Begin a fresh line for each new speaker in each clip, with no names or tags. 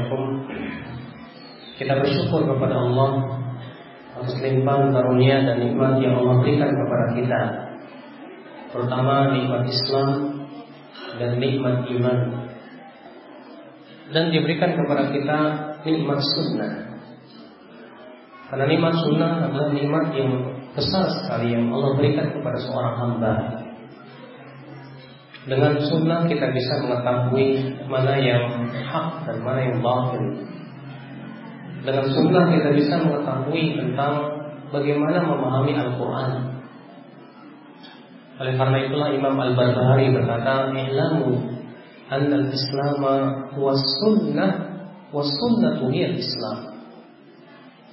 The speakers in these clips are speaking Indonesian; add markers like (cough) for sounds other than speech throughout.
Assalamualaikum Kita bersyukur kepada Allah Atas limpahan karunia dan nikmat yang Allah berikan kepada kita Terutama nikmat Islam dan nikmat iman. Dan diberikan kepada kita nikmat sunnah. Karena nikmat sunnah adalah nikmat yang besar sekali yang Allah berikan kepada seorang hamba. Dengan sunnah kita bisa mengetahui mana yang hak dan mana yang batil. Dengan sunnah kita bisa mengetahui tentang bagaimana memahami Al-Quran. Oleh karena itulah Imam Al-Barbahari berkata, "I'lamu anna al-Islam wa sunnah wa sunnatu hiya Islam."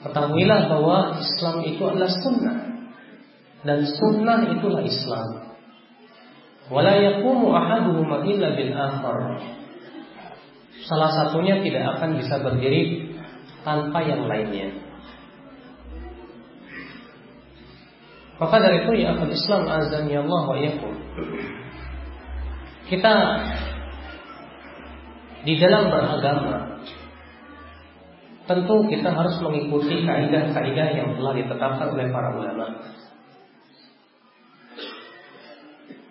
Ketahuilah bahwa Islam itu adalah sunnah dan sunnah itulah Islam. Wala yaqumu ahaduhuma illa bil akhar. Salah satunya tidak akan bisa berdiri tanpa yang lainnya. Maka dari itu ya akal Islam azan ya Allah wa yakum. Kita di dalam beragama tentu kita harus mengikuti kaidah-kaidah yang telah ditetapkan oleh para ulama.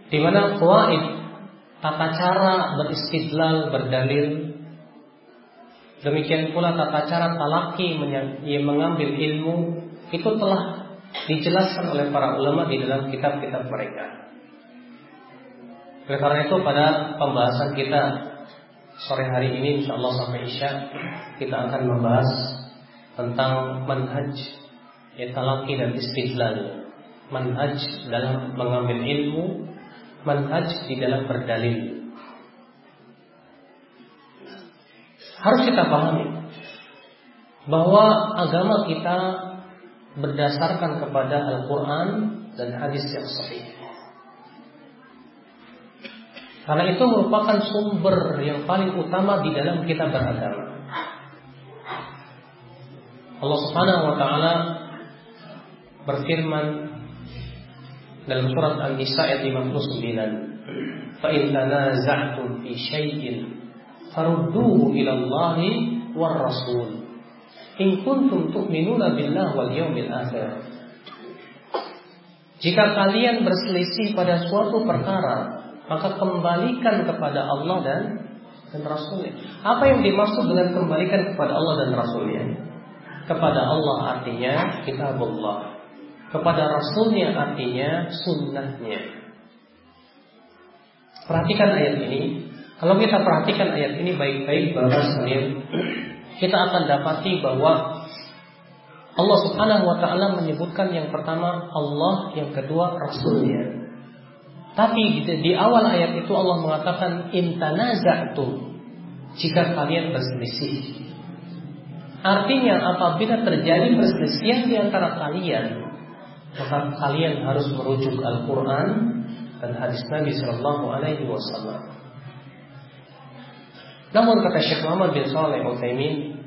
Di mana qawaid tata cara beristidlal berdalil Demikian pula tata cara talaki mengambil ilmu itu telah dijelaskan oleh para ulama di dalam kitab-kitab mereka. Oleh karena itu pada pembahasan kita sore hari ini insya Allah sampai isya kita akan membahas tentang manhaj ya talaki dan istidlal manhaj dalam mengambil ilmu manhaj di dalam berdalil harus kita pahami bahwa agama kita berdasarkan kepada Al-Quran dan hadis yang sahih. Karena itu merupakan sumber yang paling utama di dalam kita beragama. Allah Subhanahu wa taala berfirman dalam surat An-Nisa ayat 59, "Fa in tanaza'tum fi syai'in farudduhu ila Allah war Rasul. In kuntum tu'minuna billah wal yawmil akhir. Jika kalian berselisih pada suatu perkara, maka kembalikan kepada Allah dan dan Rasulnya. Apa yang dimaksud dengan kembalikan kepada Allah dan Rasulnya? Kepada Allah artinya kitabullah. Kepada Rasulnya artinya sunnahnya. Perhatikan ayat ini. Kalau kita perhatikan ayat ini baik-baik Bapak kita akan dapati bahwa Allah Subhanahu wa taala menyebutkan yang pertama Allah, yang kedua Rasulnya. Tapi di, awal ayat itu Allah mengatakan intanaza'tum jika kalian berselisih. Artinya apabila terjadi perselisihan di antara kalian, maka kalian harus merujuk Al-Qur'an dan hadis Nabi Shallallahu alaihi wasallam. Namun kata Syekh Muhammad bin Saleh Utsaimin,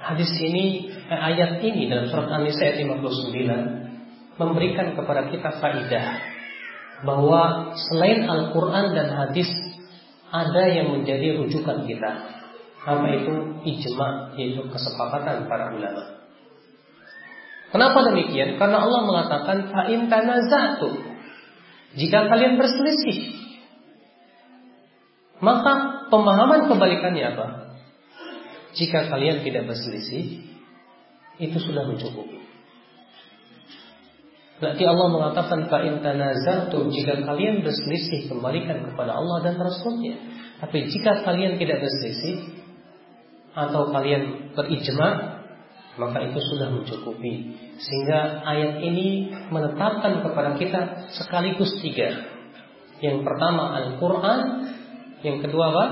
hadis ini eh, ayat ini dalam surat An-Nisa ayat 59 memberikan kepada kita faidah bahwa selain Al-Qur'an dan hadis ada yang menjadi rujukan kita. Apa itu ijma yaitu kesepakatan para ulama. Kenapa demikian? Karena Allah mengatakan fa in tanaza'tu jika kalian berselisih maka pemahaman kebalikannya apa? Jika kalian tidak berselisih, itu sudah mencukupi. Berarti Allah mengatakan fa in tanaza'tum jika kalian berselisih kembalikan kepada Allah dan Rasulnya. Tapi jika kalian tidak berselisih atau kalian berijma maka itu sudah mencukupi. Sehingga ayat ini menetapkan kepada kita sekaligus tiga. Yang pertama Al-Quran, yang kedua apa?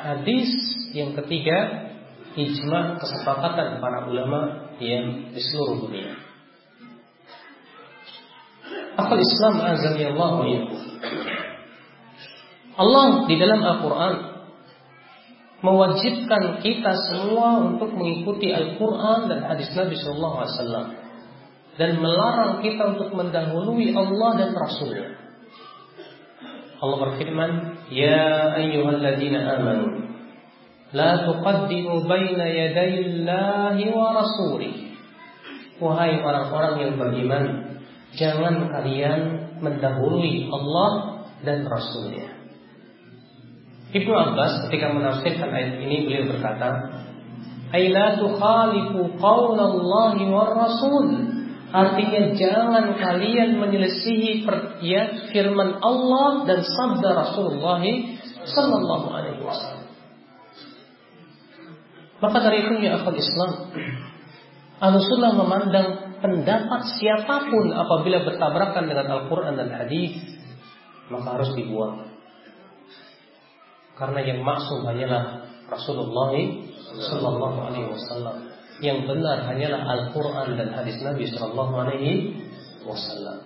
Hadis, yang ketiga ijma kesepakatan para ulama yang di seluruh dunia. Akal Islam azami Allah Allah di dalam Al-Quran mewajibkan kita semua untuk mengikuti Al-Quran dan hadis Nabi Sallallahu Alaihi Wasallam dan melarang kita untuk mendahului Allah dan Rasulnya. Allah berfirman, Ya ayyuhalladzina amanu La tuqaddimu baina yadayillahi wa rasulih Wahai orang-orang yang beriman Jangan kalian mendahului Allah dan Rasulnya. Ibnu Abbas ketika menafsirkan ayat ini beliau berkata, "Aila tukhalifu qaulallahi war rasul." Artinya jangan kalian menyelisihi ya, firman Allah dan sabda Rasulullah sallallahu alaihi wasallam. Maka dari itu ya akal Islam, Al-Sunnah memandang pendapat siapa pun apabila bertabrakan dengan Al-Quran dan Hadis maka harus dibuang. Karena yang maksum hanyalah Rasulullah Sallallahu Alaihi Wasallam. Yang benar hanyalah Al-Quran dan hadis Nabi Sallallahu Alaihi Wasallam.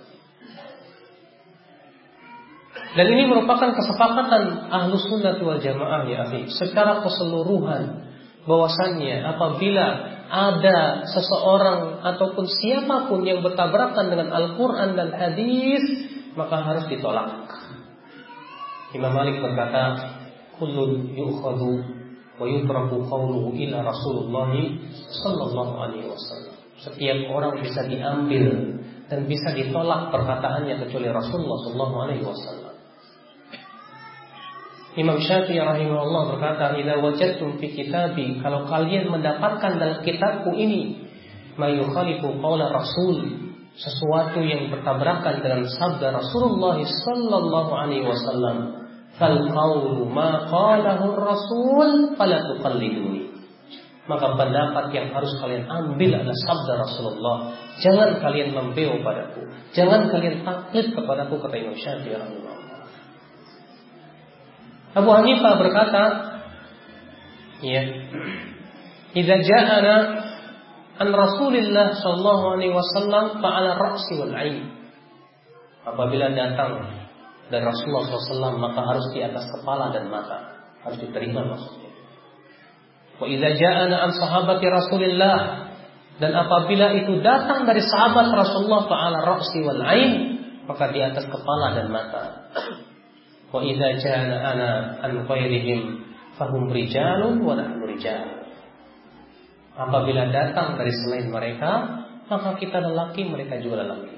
Dan ini merupakan kesepakatan ahlu sunnah wal jamaah ya akhi. Secara keseluruhan bahwasannya apabila ada seseorang ataupun siapa pun yang bertabrakan dengan Al-Quran dan hadis maka harus ditolak. Imam Malik berkata, "Kullun yu'khadhu wa yutraku qawluhu ila Rasulullah sallallahu alaihi wasallam." Setiap orang bisa diambil dan bisa ditolak perkataannya kecuali Rasulullah sallallahu alaihi wasallam. Imam Syafi'i rahimahullah berkata, "Idza wajadtum fi kitabi, kalau kalian mendapatkan dalam kitabku ini ma yukhalifu qaula Rasul, sesuatu yang bertabrakan dengan sabda Rasulullah sallallahu alaihi wasallam, fal qawlu ma qalahu Rasul fala tuqalliduni." Maka pendapat yang harus kalian ambil adalah sabda Rasulullah. Jangan kalian membeo padaku. Jangan kalian taklid kepadaku kata Imam Syafi'i rahimahullah. Abu Hanifah berkata, ya, "Idza ja'ana an Rasulillah sallallahu alaihi wasallam fa'ala ra'si wal 'ain." Apabila datang dari Rasulullah SAW maka harus di atas kepala dan mata harus diterima maksudnya. Wa idza ja'ana an sahabati Rasulillah dan apabila itu datang dari sahabat Rasulullah fa'ala ra'si wal 'ain maka di atas kepala dan mata. Wa idza ja'ana ana an ghairihim fahum rijalun wa nahnu rijal. Apabila datang dari selain mereka, maka kita lelaki, mereka juga lelaki.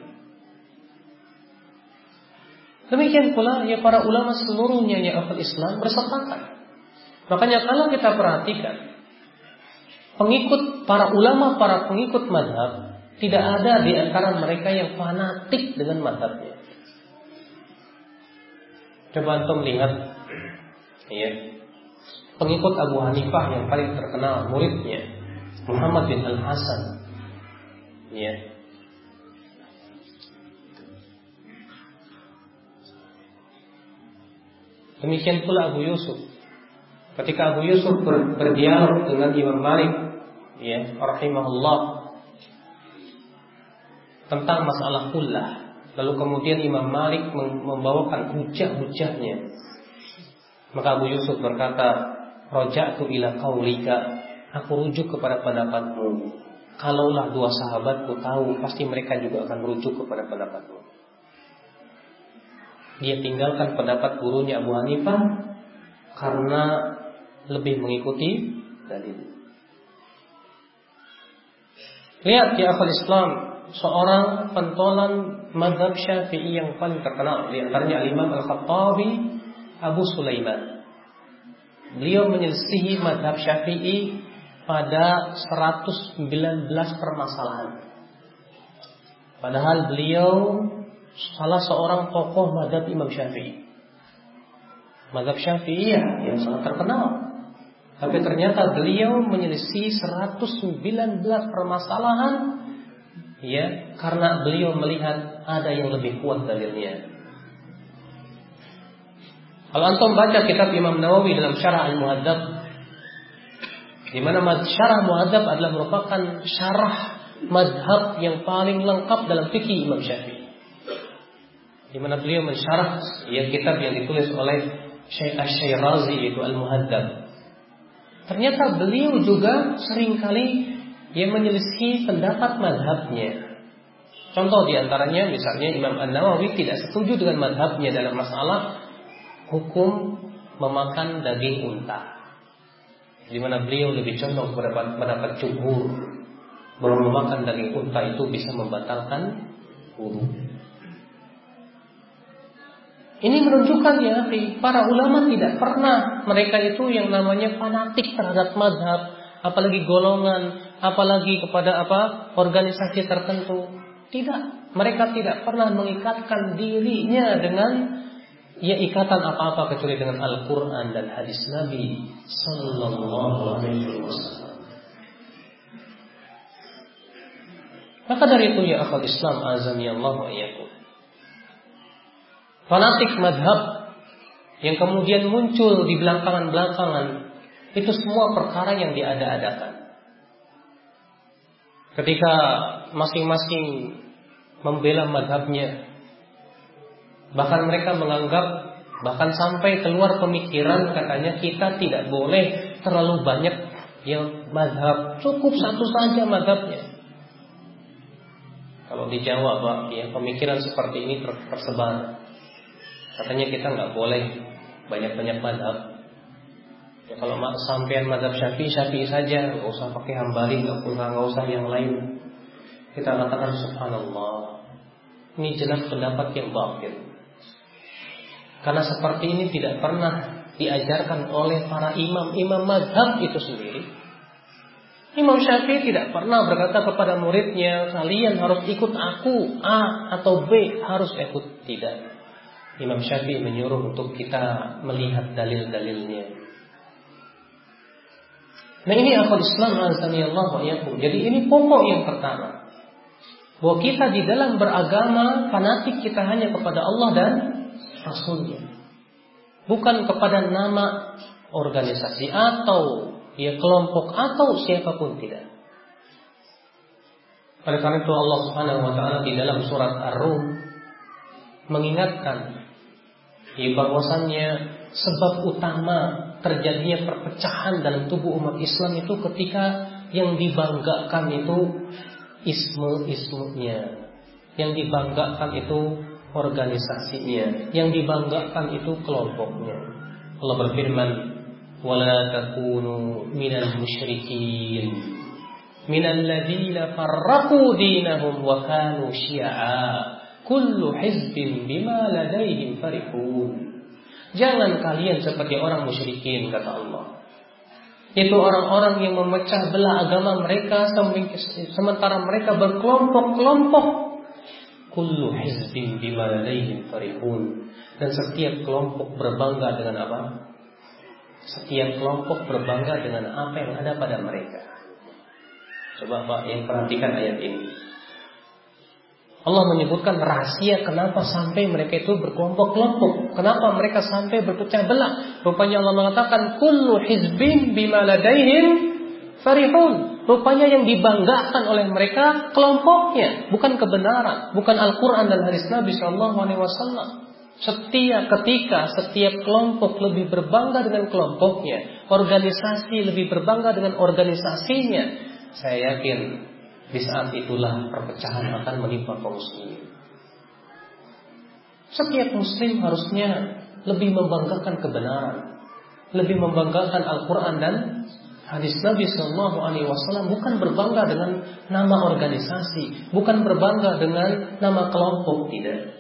Demikian pula ya para ulama seluruhnya yang akal Islam bersepakat. Makanya kalau kita perhatikan pengikut para ulama, para pengikut madhab tidak ada di antara mereka yang fanatik dengan madhabnya. Coba antum lihat ya. Pengikut Abu Hanifah yang paling terkenal muridnya Muhammad bin Al Hasan. Ya. Demikian pula Abu Yusuf. Ketika Abu Yusuf ber, berdialog dengan Imam Malik, ya, rahimahullah, tentang masalah kullah, Lalu kemudian Imam Malik membawakan hujah-hujahnya. Maka Abu Yusuf berkata, Roja'tu ila kaulika, aku rujuk kepada pendapatmu. Kalaulah dua sahabatku tahu, pasti mereka juga akan merujuk kepada pendapatmu. Dia tinggalkan pendapat gurunya Abu Hanifah karena lebih mengikuti dalil. Lihat ya akal Islam, seorang pentolan madhab syafi'i yang paling terkenal di antaranya Imam Al-Khattabi Abu Sulaiman. Beliau menyelisihi madhab syafi'i pada 119 permasalahan. Padahal beliau salah seorang tokoh madhab Imam Syafi'i. Madhab Syafi'i ya, yang sangat terkenal. Tapi ternyata beliau menyelisih 119 permasalahan ya karena beliau melihat ada yang lebih kuat dalilnya. Kalau antum baca kitab Imam Nawawi dalam Syarah Al-Muhadzab di mana Syarah Muhadzab adalah merupakan syarah madhab yang paling lengkap dalam fikih Imam Syafi'i. Di mana beliau mensyarah ya kitab yang ditulis oleh Syekh Asy-Syairazi yaitu Al-Muhadzab. Ternyata beliau juga sering kali yang menyelisih pendapat madhabnya. Contoh di antaranya misalnya Imam An-Nawawi tidak setuju dengan madhabnya dalam masalah hukum memakan daging unta. Di mana beliau lebih condong mendapat mendapat cukur bahwa memakan daging unta itu bisa membatalkan wudhu. Ini menunjukkan ya, para ulama tidak pernah mereka itu yang namanya fanatik terhadap madhab, apalagi golongan, apalagi kepada apa organisasi tertentu. Tidak, mereka tidak pernah mengikatkan dirinya dengan ya ikatan apa-apa kecuali dengan Al-Quran dan hadis Nabi Sallallahu Alaihi Wasallam. Maka dari itu ya akal Islam azami Allah wa fanatik madhab yang kemudian muncul di belakangan-belakangan itu semua perkara yang diada-adakan. Ketika masing-masing membela madhabnya, bahkan mereka menganggap bahkan sampai keluar pemikiran katanya kita tidak boleh terlalu banyak yang madhab. Cukup satu saja madhabnya. Kalau di Jawa pak ya pemikiran seperti ini tersebar Katanya kita nggak boleh banyak-banyak madhab. Ya, kalau sampean madhab syafi'i syafi'i saja, nggak usah pakai hambali, nggak usah nggak usah yang lain. Kita katakan subhanallah. Ini jelas pendapat yang batil. Karena seperti ini tidak pernah diajarkan oleh para imam-imam madhab itu sendiri. Imam Syafi'i tidak pernah berkata kepada muridnya, kalian harus ikut aku A atau B, harus ikut tidak. Imam Syafi'i menyuruh untuk kita melihat dalil-dalilnya. Nah ini akal Islam Allah Jadi ini pokok yang pertama. Bahwa kita di dalam beragama fanatik kita hanya kepada Allah dan Rasulnya. Bukan kepada nama organisasi atau ya kelompok atau siapa pun tidak. Oleh karena itu Allah Subhanahu wa taala di dalam surat Ar-Rum mengingatkan ya bahwasannya sebab utama terjadinya perpecahan dalam tubuh umat Islam itu ketika yang dibanggakan itu ismu-ismunya. Yang dibanggakan itu organisasinya. Yang dibanggakan itu kelompoknya. Allah berfirman wala takunu minal musyrikin. Minal ladzina farraqu dinahum wa kanu syi'a Kullu hizbin bima ladaihim farihun. Jangan kalian seperti orang musyrikin kata Allah. Itu orang-orang yang memecah belah agama mereka sementara mereka berkelompok-kelompok. Kullu hizbin bima ladaihim farihun. Dan setiap kelompok berbangga dengan apa? Setiap kelompok berbangga dengan apa yang ada pada mereka. Coba Pak yang perhatikan ayat ini. Allah menyebutkan rahasia kenapa sampai mereka itu berkelompok-kelompok. Kenapa mereka sampai berpecah belah. Rupanya Allah mengatakan kullu hizbin bima ladaihim farihun. Rupanya yang dibanggakan oleh mereka kelompoknya, bukan kebenaran, bukan Al-Qur'an dan hadis Nabi sallallahu alaihi wasallam. Setiap ketika setiap kelompok lebih berbangga dengan kelompoknya, organisasi lebih berbangga dengan organisasinya, saya yakin di saat itulah perpecahan akan menimpa kaum muslimin. Setiap muslim harusnya lebih membanggakan kebenaran, lebih membanggakan Al-Quran dan hadis Nabi Shallallahu Alaihi Wasallam bukan berbangga dengan nama organisasi, bukan berbangga dengan nama kelompok tidak.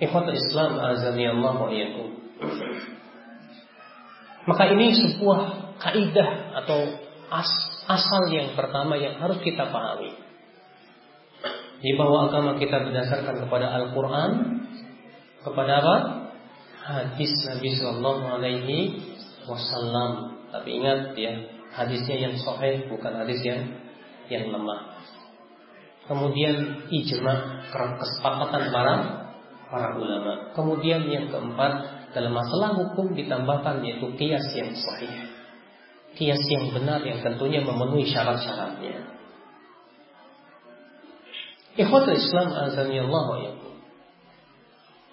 Ikhwatul Islam azani Allah wa Maka ini sebuah kaidah atau as asal yang pertama yang harus kita pahami. Di bahwa agama kita berdasarkan kepada Al-Quran, kepada apa? Hadis Nabi Shallallahu Alaihi Wasallam. Tapi ingat ya, hadisnya yang sahih bukan hadis yang yang lemah. Kemudian ijma kesepakatan para para ulama. Kemudian yang keempat dalam masalah hukum ditambahkan yaitu kias yang sahih. Kias yang benar yang tentunya memenuhi syarat-syaratnya. Ikhwatul Islam azani Allah wa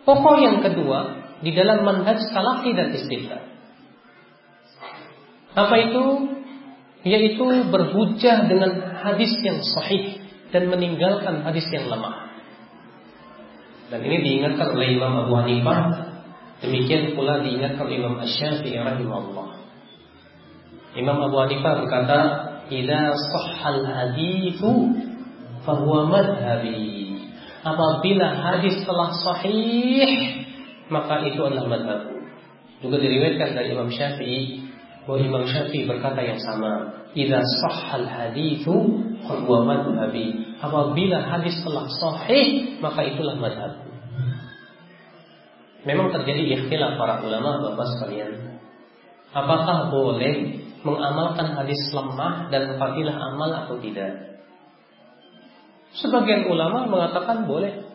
Pokok yang kedua di dalam manhaj salaki dan istilah. Apa itu? Yaitu berhujah dengan hadis yang sahih dan meninggalkan hadis yang lemah. Dan ini diingatkan oleh Imam Abu Hanifah, demikian pula diingatkan oleh Imam Asy-Syafi'i rahimahullah. Imam Abu Hanifah berkata, "Idza sahhal haditsu fahuwa madhhabi. Apabila hadis telah sahih, maka itu adalah madhabku. Juga diriwayatkan dari Imam Syafi'i bahwa Imam Syafi'i berkata yang sama. Idza sahhal haditsu fahuwa madhhabi. Apabila hadis telah sahih, maka itulah madhabku. Memang terjadi ikhtilaf para ulama Bapak sekalian. Apakah boleh mengamalkan hadis lemah dan fadilah amal atau tidak? Sebagian ulama mengatakan boleh.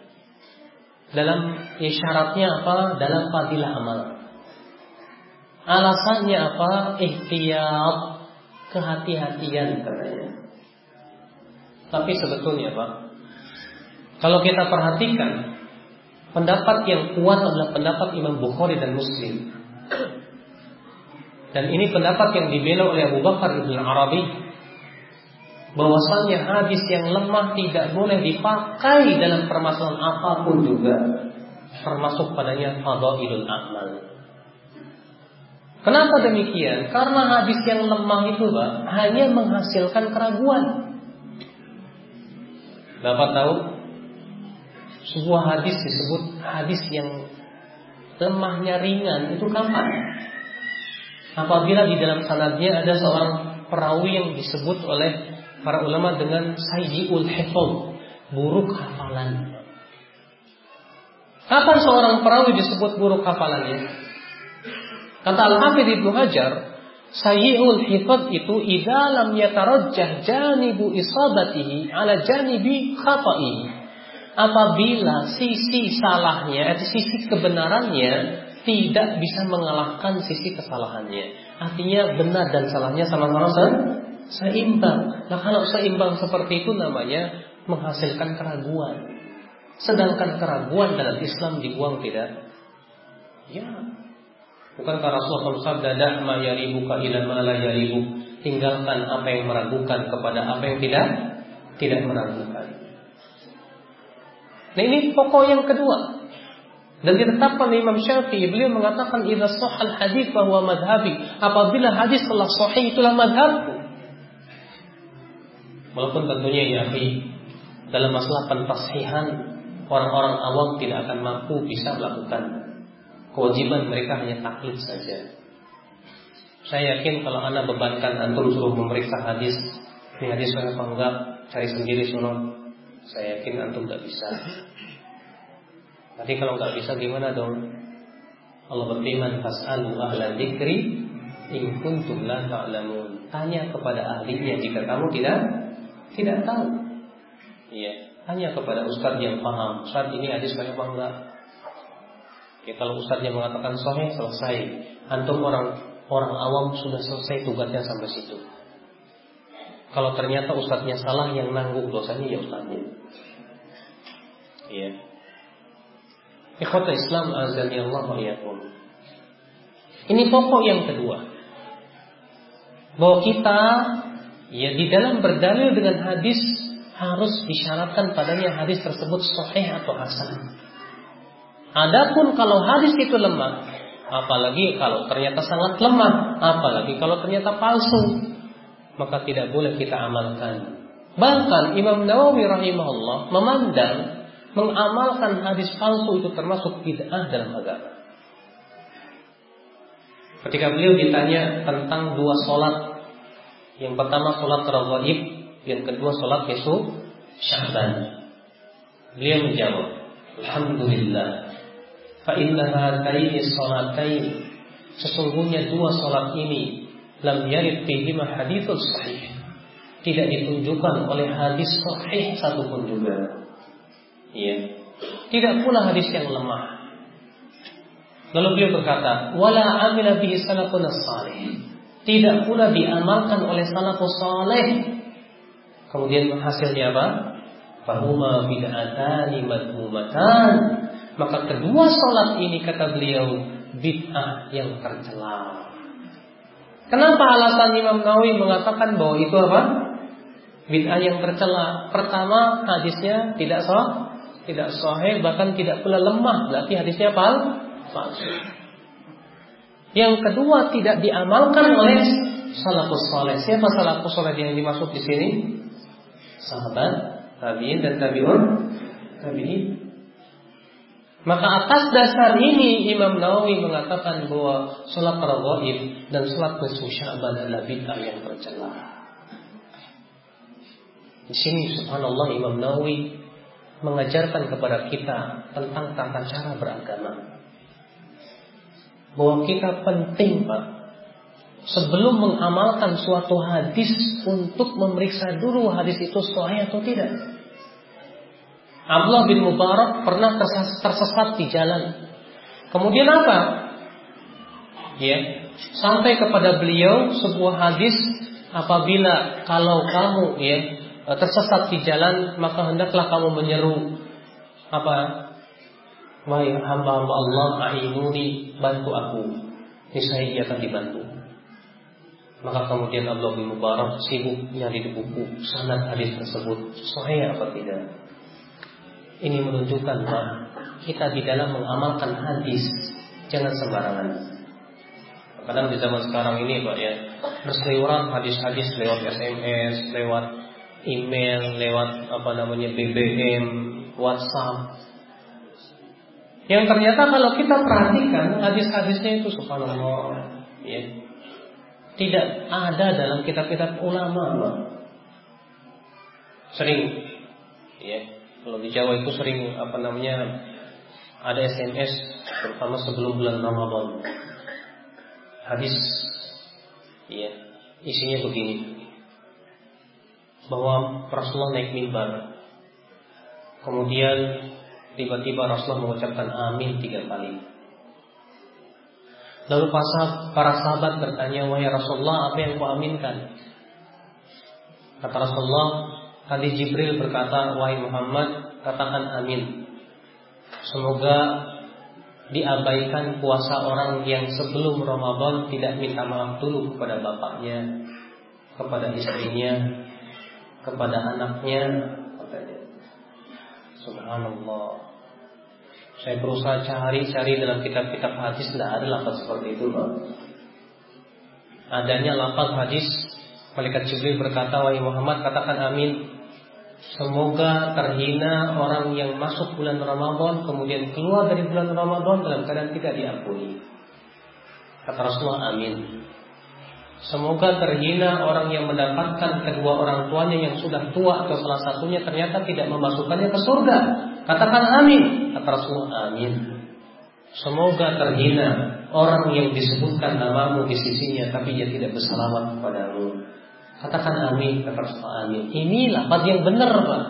Dalam isyaratnya apa? Dalam fadilah amal. Alasannya apa? Ihtiyat, kehati-hatian katanya. Tapi sebetulnya Pak, kalau kita perhatikan pendapat yang kuat adalah pendapat Imam Bukhari dan Muslim. Dan ini pendapat yang dibela oleh Abu Bakar Ibn Arabi bahwasanya hadis yang lemah tidak boleh dipakai dalam permasalahan apa pun juga termasuk padanya fadailul amal. Kenapa demikian? Karena hadis yang lemah itu Pak, hanya menghasilkan keraguan. Bapak tahu sebuah hadis disebut hadis yang lemahnya ringan itu kapan? Apabila di dalam sanadnya ada seorang perawi yang disebut oleh para ulama dengan sayyiul hifz, buruk hafalan. Kapan seorang perawi disebut buruk hafalannya? Kata Al-Hafidh Ibnu Hajar, sayyiul hifz itu idza lam yatarajjah janibu isabatihi ala janibi khata'ihi. Apabila sisi salahnya, atau sisi kebenarannya tidak bisa mengalahkan sisi kesalahannya. Artinya benar dan salahnya sama-sama seimbang. Nah kalau seimbang seperti itu namanya menghasilkan keraguan. Sedangkan keraguan dalam Islam dibuang tidak? Ya. Bukankah Rasulullah SAW dadah ma yaribuka ila ma. Tinggalkan apa yang meragukan kepada apa yang tidak tidak meragukan. Nah ini pokok yang kedua. Dan ditetapkan Imam Syafi'i beliau mengatakan idza sahal hadis bahwa madhabi apabila hadis telah sahih itulah madhabku Walaupun tentunya ya dalam masalah pentasihan orang-orang awam tidak akan mampu bisa melakukan kewajiban mereka hanya taklid saja. Saya yakin kalau anda bebankan antum suruh memeriksa hadis, ini hadis saya apa cari sendiri sunnah. Saya yakin antum tidak bisa. Tapi kalau nggak bisa gimana dong? Allah berfirman, "Fas'alu ahla dzikri in kuntum la ta'lamun." Tanya kepada ahlinya jika kamu tidak tidak tahu. Iya, hanya kepada ustaz yang paham. Ustaz ini hadis banyak apa enggak? Ya, kalau ustaznya mengatakan sahih selesai. Antum orang orang awam sudah selesai tugasnya sampai situ. Kalau ternyata ustaznya salah yang nanggung dosanya ya ustaznya. Iya. Ikhwata Islam azani Allah wa Ini pokok yang kedua. Bahwa kita Ya di dalam berdalil dengan hadis harus disyaratkan padanya hadis tersebut sahih atau hasan. Adapun kalau hadis itu lemah, apalagi kalau ternyata sangat lemah, apalagi kalau ternyata palsu, maka tidak boleh kita amalkan. Bahkan Imam Nawawi rahimahullah memandang mengamalkan hadis palsu itu termasuk bid'ah dalam agama. Ketika beliau ditanya tentang dua solat yang pertama sholat rawatib, yang kedua sholat besok Syaban. Beliau menjawab, Alhamdulillah. Fa inna hataini salatain sesungguhnya dua salat ini lam yarid fihima haditsun sahih. Tidak ditunjukkan oleh hadis sahih satupun juga. Iya. Tidak pula hadis yang lemah. Lalu beliau berkata, "Wala amila bihi salafun salih." Tidak pula diamalkan oleh salafus saleh. Kemudian hasilnya apa? Fahuma bid'atani madhumatan. Maka kedua salat ini kata beliau bid'ah yang tercela. Kenapa alasan Imam Nawawi mengatakan bahwa itu apa? Bid'ah yang tercela. Pertama, hadisnya tidak sah, tidak sahih, bahkan tidak pula lemah. Berarti hadisnya palsu. Yang kedua tidak diamalkan oleh salafus saleh. Siapa salafus saleh yang dimaksud di sini? Sahabat, tabiin dan tabiun, tabiin. Maka atas dasar ini Imam Nawawi mengatakan bahwa salat tarawih dan salat nisfu Sya'ban adalah bid'ah yang tercela. Di sini subhanallah Imam Nawawi mengajarkan kepada kita tentang tata cara beragama bahwa kita penting Pak sebelum mengamalkan suatu hadis untuk memeriksa dulu hadis itu sahih atau tidak. Abdullah bin Mubarak pernah tersesat di jalan. Kemudian apa? Ya, sampai kepada beliau sebuah hadis apabila kalau kamu ya tersesat di jalan maka hendaklah kamu menyeru apa Wahai hamba-hamba Allah, a'inuni, bantu aku. Niscaya ia akan dibantu. Maka kemudian Allah bin Mubarak sibuk nyari di buku sanad hadis tersebut. Sahih apa tidak? Ini menunjukkan bahwa kita di dalam mengamalkan hadis jangan sembarangan. Kadang di zaman sekarang ini Pak ya berseliweran hadis-hadis lewat SMS, lewat email, lewat apa namanya BBM, WhatsApp. Yang ternyata kalau kita perhatikan hadis-hadisnya itu subhanallah ya. Tidak ada dalam kitab-kitab ulama. Sering ya. Kalau di Jawa itu sering apa namanya ada SMS terutama sebelum bulan Ramadan. Hadis ya, isinya begini. Bahwa Rasulullah naik mimbar. Kemudian Tiba-tiba Rasulullah mengucapkan amin tiga kali. Lalu para sahabat bertanya, wahai Rasulullah, apa yang kau aminkan? Kata Rasulullah, tadi Jibril berkata, wahai Muhammad, katakan amin. Semoga diabaikan puasa orang yang sebelum Ramadan tidak minta maaf dulu kepada bapaknya, kepada istrinya, kepada anaknya, Subhanallah. Saya berusaha cari-cari dalam kitab-kitab hadis tidak ada lafaz seperti itu, Pak. Adanya lafaz hadis Malaikat Jibril berkata, "Wahai Muhammad, katakan amin. Semoga terhina orang yang masuk bulan Ramadan kemudian keluar dari bulan Ramadan dalam keadaan tidak diampuni." Kata Rasulullah, "Amin." Semoga terhina orang yang mendapatkan kedua orang tuanya yang sudah tua atau salah satunya ternyata tidak memasukkannya ke surga. Katakan amin. Kata Rasulullah amin. Semoga terhina orang yang disebutkan namamu di sisinya tapi dia tidak bersalawat kepadamu. Katakan amin. Kata Rasulullah amin. Inilah lafaz yang benar Pak.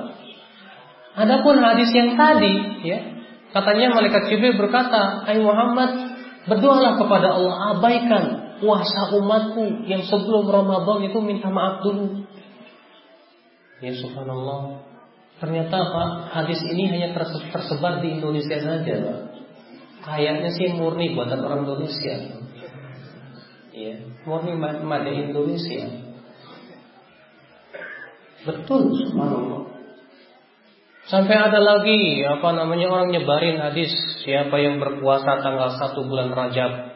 Adapun hadis yang tadi ya katanya malaikat Jibril berkata, "Hai Muhammad, berdoalah kepada Allah abaikan puasa umatku yang sebelum Ramadan itu minta maaf dulu. Ya subhanallah. Ternyata Pak, hadis ini hanya tersebar di Indonesia saja. Kayaknya sih murni buatan orang Indonesia. Ya, murni made Indonesia. Betul subhanallah. Sampai ada lagi apa namanya orang nyebarin hadis siapa yang berpuasa tanggal 1 bulan Rajab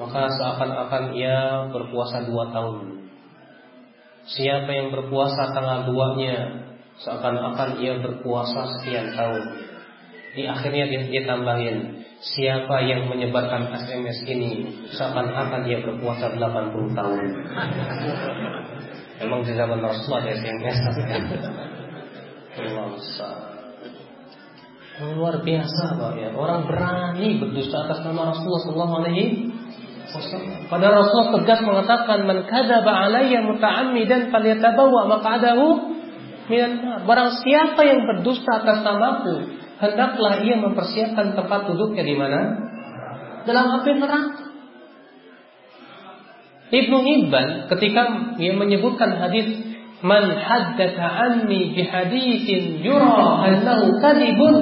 maka seakan-akan ia berpuasa dua tahun. Siapa yang berpuasa tanggal duanya, seakan-akan ia berpuasa sekian tahun. Di akhirnya dia, dia tambahin, siapa yang menyebarkan SMS ini, seakan-akan dia berpuasa 80 tahun. Emang di zaman Rasulullah ada SMS Yang luar biasa Pak ya. Orang berani berdusta atas nama Rasulullah sallallahu alaihi. Padahal Rasulullah tegas mengatakan man kadzaba alayya muta'ammidan falyatabawwa maq'adahu minan nar. Barang siapa yang berdusta atas namaku, hendaklah ia mempersiapkan tempat duduknya di mana? Dalam api neraka. Ibnu Hibban ketika ia menyebutkan hadis man haddatha anni bi haditsin yura annahu kadibun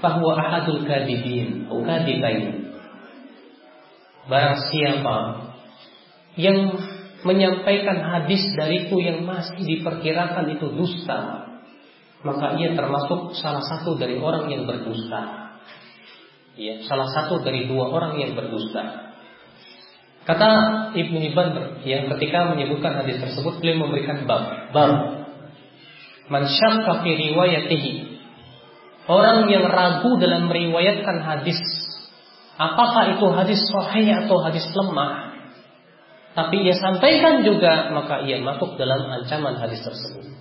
fahuwa ahadul kadibin atau kadibain. Barang siapa yang menyampaikan hadis dariku yang masih diperkirakan itu dusta, maka ia termasuk salah satu dari orang yang berdusta. Ya, salah satu dari dua orang yang berdusta. Kata Ibnu Hibban yang ketika menyebutkan hadis tersebut beliau memberikan bab bab man syakka riwayatihi orang yang ragu dalam meriwayatkan hadis apakah itu hadis sahih atau hadis lemah tapi ia sampaikan juga maka ia masuk dalam ancaman hadis tersebut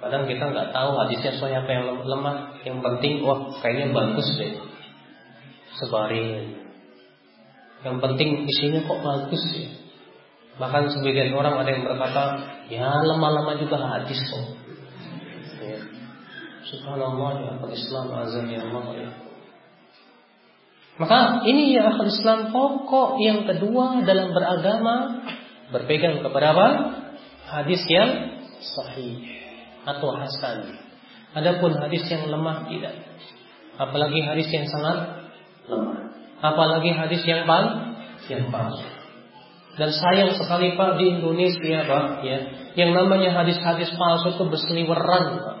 kadang kita nggak tahu hadisnya sahih apa yang lemah yang penting wah kayaknya bagus deh sebarin yang penting isinya kok bagus ya. Bahkan sebagian orang ada yang berkata, ya lama-lama juga hadis kok. Ya. Subhanallah ya Islam azam ya Allah ya. Maka ini ya akal Islam pokok yang kedua dalam beragama berpegang kepada apa? Hadis yang sahih atau hasan. Adapun hadis yang lemah tidak. Apalagi hadis yang sangat lemah. Apalagi hadis yang paling yang palsu. Dan sayang sekali Pak di Indonesia Pak ya, yang namanya hadis-hadis palsu itu berseliweran.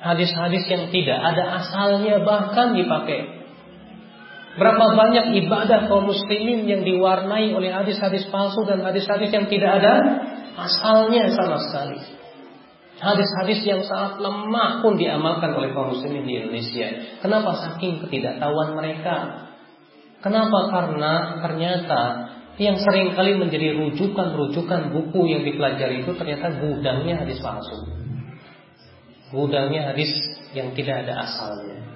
Hadis-hadis yang tidak ada asalnya bahkan dipakai. Berapa banyak ibadah kaum muslimin yang diwarnai oleh hadis-hadis palsu dan hadis-hadis yang tidak ada asalnya sama sekali. Hadis-hadis yang sangat lemah pun diamalkan oleh kaum muslimin di Indonesia. Kenapa saking ketidaktahuan mereka? Kenapa? Karena ternyata yang sering kali menjadi rujukan-rujukan buku yang dipelajari itu ternyata gudangnya hadis palsu. Gudangnya hadis yang tidak ada asalnya.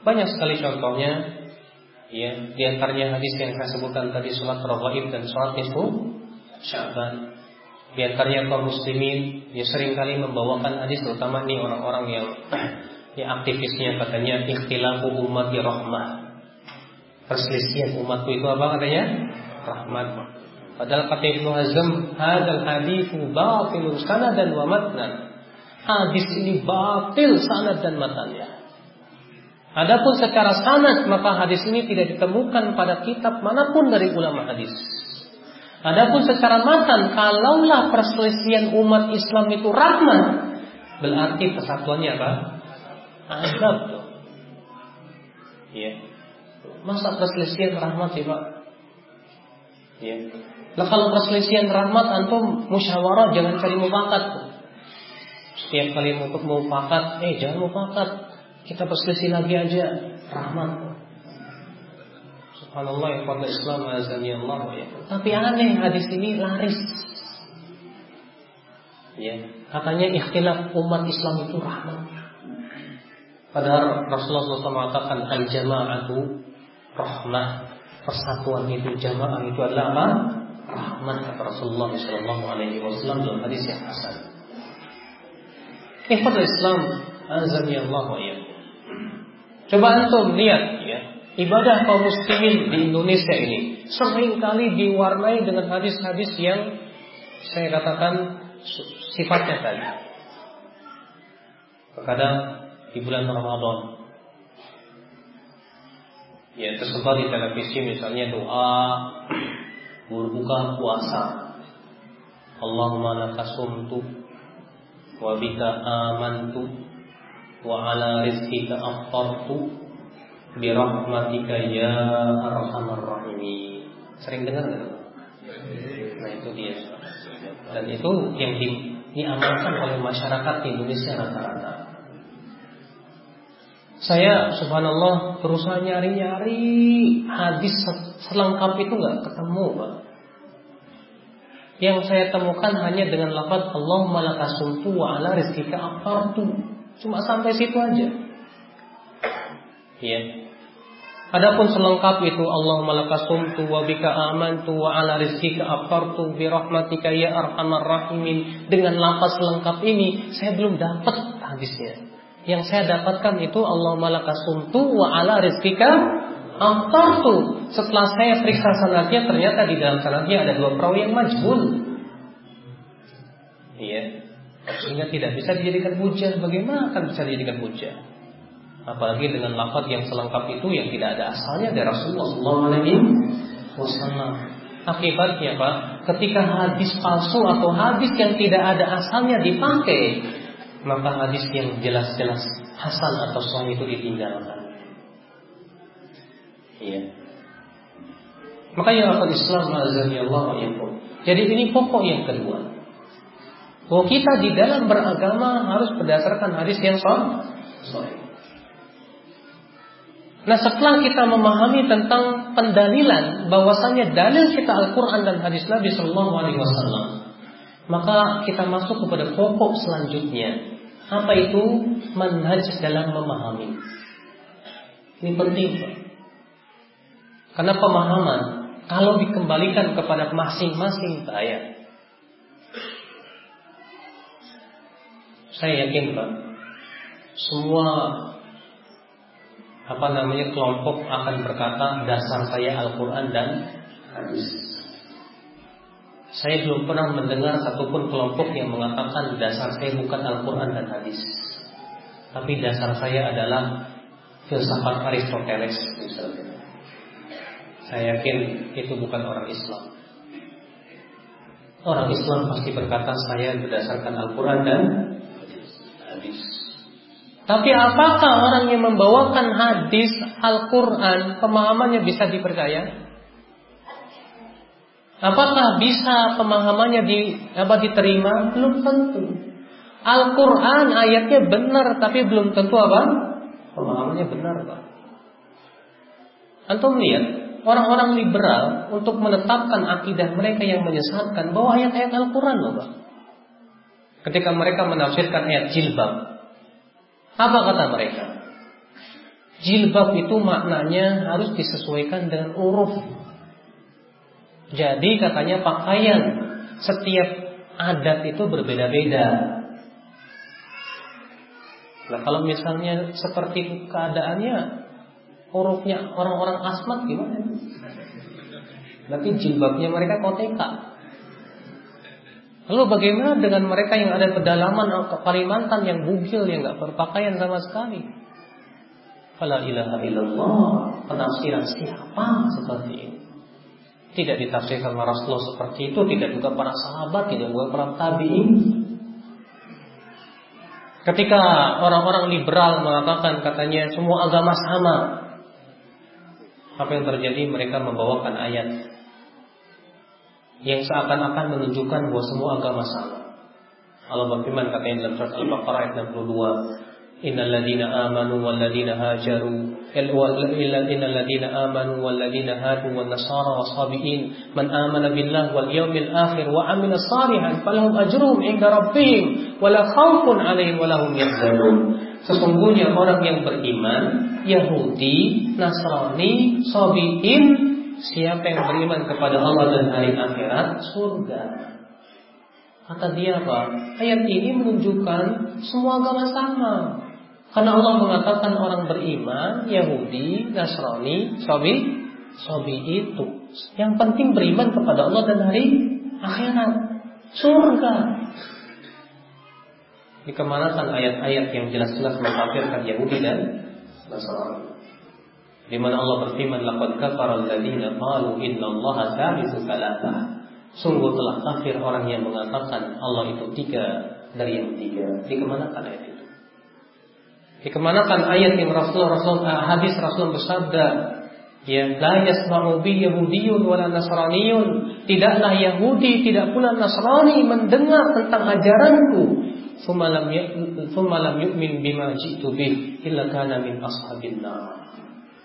Banyak sekali contohnya ya, di antaranya hadis yang saya sebutkan tadi sholat rawatib dan sholat nisfu Syaban di antaranya kaum muslimin yang sering kali membawakan hadis terutama nih orang-orang yang (clears throat) ya aktivisnya katanya ikhtilafu umat rahmah. Perselisihan umatku itu apa katanya? Rahmat. Padahal kata Ibnu Hazm, hadal hadithu batilun sanad dan wa matnan. Hadis ini batil sanad dan matanya. Adapun secara sanad maka hadis ini tidak ditemukan pada kitab mana pun dari ulama hadis. Adapun secara matan, kalaulah perselisihan umat Islam itu rahmat, berarti persatuannya apa? Azab. Ya. Masa perselisihan rahmat sih Pak? Ya. Nah kalau perselisihan rahmat antum musyawarah jangan cari mufakat. Setiap kali mau mufakat, eh jangan mufakat. Kita perselisih lagi aja rahmat. Subhanallah pada Islam Allah ya. Tapi aneh hadis ini laris. Ya, katanya ikhtilaf umat Islam itu rahmat. Padahal Rasulullah SAW mengatakan al jama'atu rahmah. Persatuan itu jamaah itu adalah apa? Rahmat kata Rasulullah Sallallahu Alaihi Wasallam dalam hadis yang hasan. Ikhwan Islam azani Allah ya. Coba antum lihat ibadah kaum muslimin di Indonesia ini sering kali diwarnai dengan hadis-hadis yang saya katakan sifatnya tadi. Terkadang di bulan Ramadan ya tersebar di televisi misalnya doa berbuka puasa Allahumma lakasumtu wa bika amantu ala rizqika aftartu birahmatika ya arhamar rahimin. Sering dengar nggak? Nah itu dia. Dan itu yang di, diamalkan oleh masyarakat di Indonesia rata-rata. Saya subhanallah berusaha nyari-nyari hadis selengkap itu nggak ketemu pak. Yang saya temukan hanya dengan lafaz Allahumma lakasumtu wa ala rizkika afartu. Cuma sampai situ aja. Ya. Adapun selengkap itu Allahumma lakasumtu wa bika amantu wa ala rizkika afartu bi rahmatika ya arhamar rahimin. Dengan lafaz selengkap ini saya belum dapat hadisnya. Yang saya dapatkan itu Allahumma lakasumtu wa ala rizkika tuh setelah saya periksa sanadnya ternyata di dalam sanadnya ada dua perawi yang majhul. Iya. Sehingga tidak bisa dijadikan hujah. Bagaimana akan bisa dijadikan hujah? Apalagi dengan lafaz yang selengkap itu yang tidak ada asalnya dari Rasulullah SAW. Akibatnya Pak, ketika hadis palsu atau hadis yang tidak ada asalnya dipakai, maka hadis yang jelas-jelas hasan atau sahih itu ditinggalkan. Iya. Makanya akal Islam Allah Jadi ini pokok yang kedua. Bahwa kita di dalam beragama harus berdasarkan hadis yang sahih. Nah setelah kita memahami tentang pendalilan bahwasanya dalil kita Al-Quran dan hadis Nabi Shallallahu Alaihi Wasallam, maka kita masuk kepada pokok selanjutnya. Apa itu manhaj dalam memahami? Ini penting. Karena pemahaman kalau dikembalikan kepada masing-masing saya, saya yakin Pak, semua apa namanya kelompok akan berkata dasar saya Al-Quran dan hadis. Saya belum pernah mendengar satupun kelompok yang mengatakan dasar saya bukan Al-Quran dan hadis. Tapi dasar saya adalah filsafat Aristoteles misalnya. Saya yakin itu bukan orang Islam. Orang Islam pasti berkata saya berdasarkan Al-Quran dan hadis. Tapi apakah orang yang membawakan hadis Al-Quran pemahamannya bisa dipercaya? Apakah bisa pemahamannya di, apa diterima? Belum tentu. Al-Quran ayatnya benar tapi belum tentu apa? Pemahamannya benar Pak. Antum lihat orang-orang liberal untuk menetapkan akidah mereka yang menyesatkan bahwa ayat-ayat Al-Quran loh. Ketika mereka menafsirkan ayat jilbab. Apa kata mereka? Jilbab itu maknanya harus disesuaikan dengan uruf. Jadi katanya pakaian setiap adat itu berbeda-beda. Nah kalau misalnya seperti keadaannya hurufnya orang-orang asmat gimana? Berarti jilbabnya mereka koteka. Lalu bagaimana dengan mereka yang ada pedalaman Kalimantan yang bugil yang nggak berpakaian sama sekali? Fala ilaha illallah. Penafsiran siapa seperti ini? Tidak ditafsirkan oleh Rasulullah seperti itu, tidak juga para sahabat, tidak juga para tabi'in. Ketika orang-orang liberal mengatakan katanya semua agama sama, apa yang terjadi? Mereka membawakan ayat yang seakan-akan menunjukkan bahwa semua agama sama. Allah berfirman katanya dalam surat Al-Baqarah ayat 62, Innal ladina amanu wal ladina hajaru ladina hadu wan nasara wasabiin man amana billah wal yawmil akhir wa amila salihan falahum ajruhum inda rabbihim wala khaufun alaihim wala hum yahzanun. Sesungguhnya orang yang beriman, Yahudi, Nasrani, Sobiin, siapa yang beriman kepada Allah dan hari akhirat, surga. Kata dia apa? Ayat ini menunjukkan semua agama sama. Karena Allah mengatakan orang beriman, Yahudi, Nasrani, Sobi, Sobi itu. Yang penting beriman kepada Allah dan hari akhirat. Surga dikemanakan ayat-ayat yang jelas-jelas mengkafirkan Yahudi dan Nasrani. Di mana Allah berfirman, "Laqad kafara alladziina qalu inna Allaha thalithu tsalatsah." Sungguh telah kafir orang yang mengatakan Allah itu tiga dari yang tiga. Dikemanakan ayat itu? Dikemanakan ayat yang Rasul Rasul uh, hadis Rasul bersabda, Ya la yasma'u bi yahudiyyun wala nasraniyun. Tidaklah Yahudi, tidak pula Nasrani mendengar tentang ajaranku thumma lam yu'min bima jitu bih illa kana min ashabin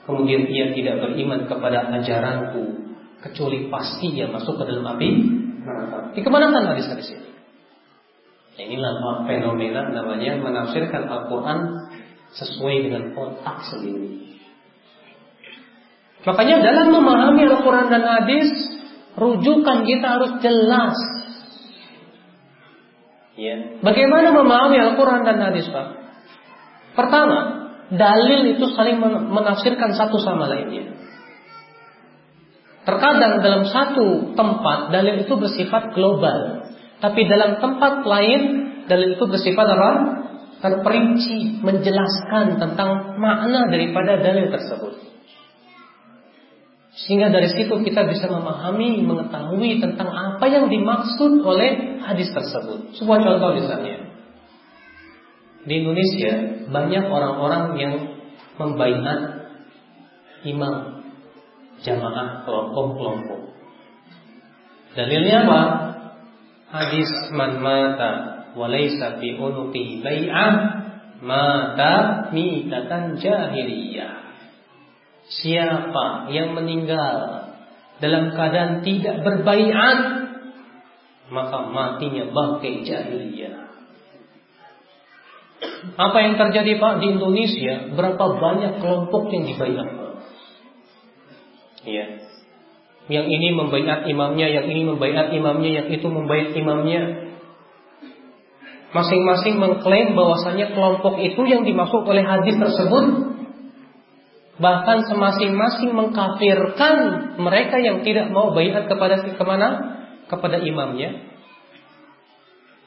Kemudian ia tidak beriman kepada ajaranku kecuali pasti ia masuk ke dalam api Dikemanakan hadis-hadis ini? Nah, inilah fenomena namanya menafsirkan Al-Quran sesuai dengan otak sendiri. Makanya dalam memahami Al-Quran dan hadis, rujukan kita harus jelas. Ya. Bagaimana memahami Al-Quran dan hadis, Pak? Pertama, dalil itu saling menafsirkan satu sama lainnya. Terkadang dalam satu tempat dalil itu bersifat global, tapi dalam tempat lain dalil itu bersifat apa? Terperinci, menjelaskan tentang makna daripada dalil tersebut. Sehingga dari situ kita bisa memahami, mengetahui tentang apa yang dimaksud oleh hadis tersebut. Sebuah contoh misalnya. Di Indonesia banyak orang-orang yang membaiat imam jamaah kelompok-kelompok. Dalilnya apa? Hadis man mata walaysa fi unuqi bai'ah mata mitatan jahiliyah. Siapa yang meninggal dalam keadaan tidak berbaiat maka matinya bangkai jahiliyah. Apa yang terjadi Pak di Indonesia? Berapa banyak kelompok yang dibayar? Ya. Yang ini membayar imamnya, yang ini membayar imamnya, yang itu membayar imamnya. Masing-masing mengklaim bahwasanya kelompok itu yang dimaksud oleh hadis tersebut bahkan semasing-masing mengkafirkan mereka yang tidak mau bayar kepada ke mana kepada imamnya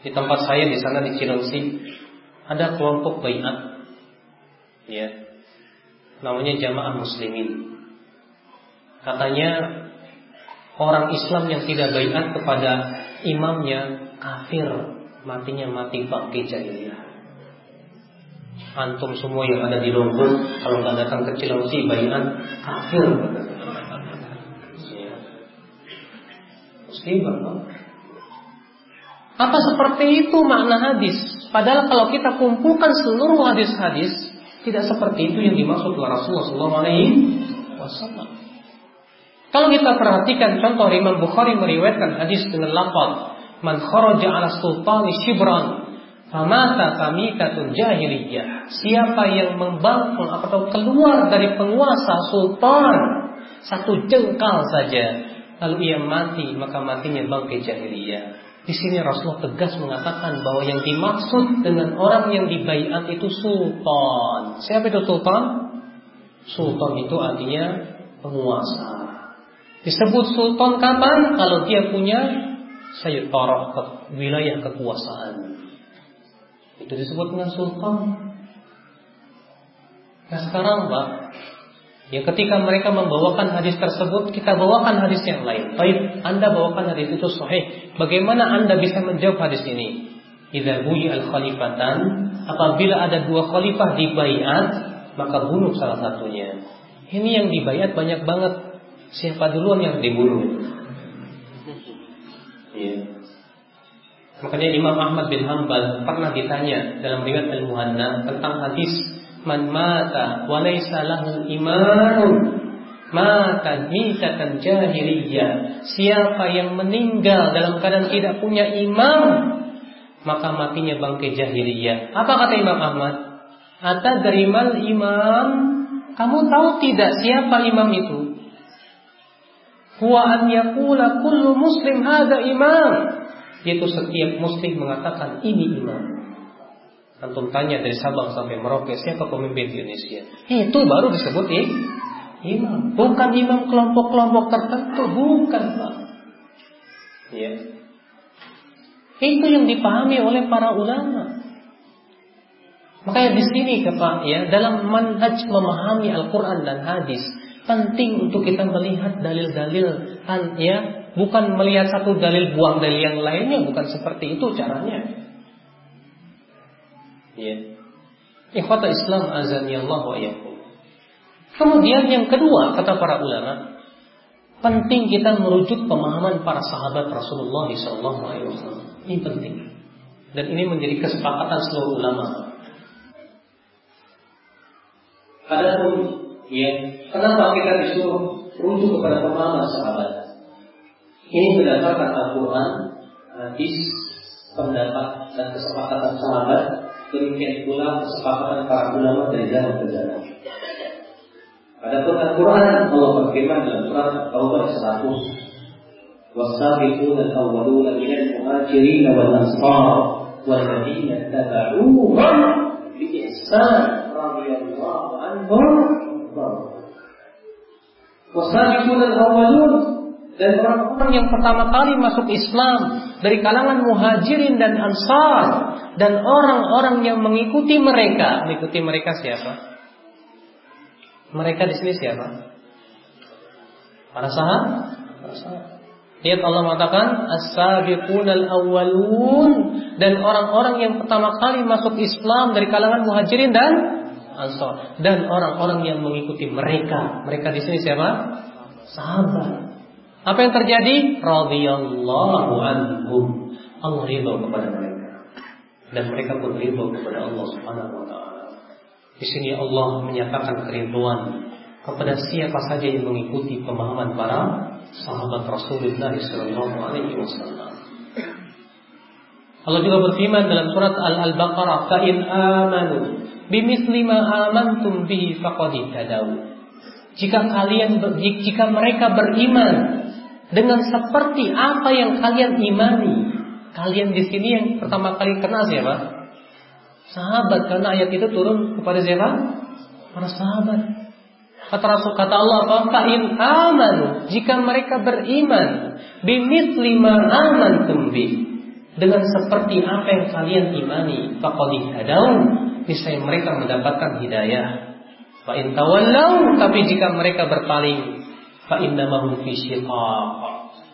di tempat saya di sana di Cilengsi ada kelompok bayat ya. Namanya jamaah muslimin. Katanya orang Islam yang tidak baiat kepada imamnya kafir, matinya mati pakai jahiliyah. Antum semua yang ada di Lombok kalau nggak datang ke Cilengsi baiat kafir. (laughs) Musibah, Apa seperti itu makna hadis? Padahal kalau kita kumpulkan seluruh hadis-hadis, tidak seperti itu yang dimaksud oleh Rasulullah SAW. Kalau kita perhatikan contoh Imam Bukhari meriwayatkan hadis dengan lafaz man kharaja ala sultani shibran famata kamitatun jahiliyah. Siapa yang membangun atau keluar dari penguasa sultan satu jengkal saja lalu ia mati maka matinya bangkai jahiliyah. Di sini Rasulullah tegas mengatakan bahwa yang dimaksud dengan orang yang dibaiat itu sultan. Siapa itu sultan? Sultan itu artinya penguasa. Disebut sultan kapan? Kalau dia punya sayyidarah ke wilayah kekuasaan. Itu disebut dengan sultan. Nah sekarang Pak, yang ketika mereka membawakan hadis tersebut, kita bawakan hadis yang lain. Baik, Anda bawakan hadis itu sahih. Bagaimana Anda bisa menjawab hadis ini? Idza buyi al khalifatan, apabila ada dua khalifah dibayat, maka bunuh salah satunya. Ini yang dibayat banyak banget Siapa duluan yang dibunuh? Ya. Makanya Imam Ahmad bin Hanbal pernah ditanya dalam riwayat Al-Muhanna tentang hadis man mata wa laysa lahu iman mata mitatan jahiliyah. Siapa yang meninggal dalam keadaan tidak punya imam maka matinya bangkai jahiliyah. Apa kata Imam Ahmad? Ata darimal imam. Kamu tahu tidak siapa imam itu? huwa an yakula kullu muslim ada imam yaitu setiap muslim mengatakan ini imam antum tanya dari Sabang sampai Merauke siapa pemimpin di Indonesia? Itu baru disebut imam. Bukan imam kelompok-kelompok tertentu bukan Pak. Ya itu yang dipahami oleh para ulama. Makanya di sini Pak ya dalam manhaj memahami Al-Quran dan hadis Penting untuk kita melihat dalil-dalil kan ya, bukan melihat satu dalil buang dari yang lainnya, bukan seperti itu caranya. Ya. Ikhwata Islam azani Allah wa Kemudian yang kedua kata para ulama, penting kita merujuk pemahaman para sahabat Rasulullah SAW. Ini penting. Dan ini menjadi kesepakatan seluruh ulama. Adapun Ya, kenapa kita disuruh rujuk kepada pemahaman sahabat? Ini berdasarkan Al-Quran, hadis, pendapat dan kesepakatan sahabat, demikian pula kesepakatan para ulama dari zaman ke zaman. Adapun Al-Quran Allah berfirman dalam surat At-Taubah 100 والسابقون الأولون من المهاجرين والأنصار والذين اتبعوهم بإحسان رضي الله عنهم والسابقون الأولون dan orang-orang yang pertama kali masuk Islam dari kalangan muhajirin dan ansar dan orang-orang yang mengikuti mereka mengikuti mereka siapa mereka di sini siapa? Para sahabat. Lihat Allah mengatakan as-sabiqunal awwalun dan orang-orang yang pertama kali masuk Islam dari kalangan muhajirin dan ansor dan orang-orang yang mengikuti mereka. Mereka di sini siapa? Sahabat. Apa yang terjadi? Radhiyallahu anhum. Allah ridho kepada mereka. Dan mereka pun ridho kepada Allah Subhanahu wa taala. Di sini Allah menyatakan kerinduan kepada siapa saja yang mengikuti pemahaman para sahabat Rasulullah SAW. Alaihi Wasallam. Allah juga berfirman dalam surat Al-Baqarah, "Fa'in amanu bimithli ma amantum bihi faqad Jika kalian jika mereka beriman dengan seperti apa yang kalian imani, kalian di sini yang pertama kali kenal siapa? Sahabat karena ayat itu turun kepada siapa? Para sahabat. Kata Rasul kata Allah apa? in amanu jika mereka beriman bimithli ma amantum bi dengan seperti apa yang kalian imani faqad hadaun niscaya mereka mendapatkan hidayah. Fa in tapi jika mereka berpaling fa innamahum fi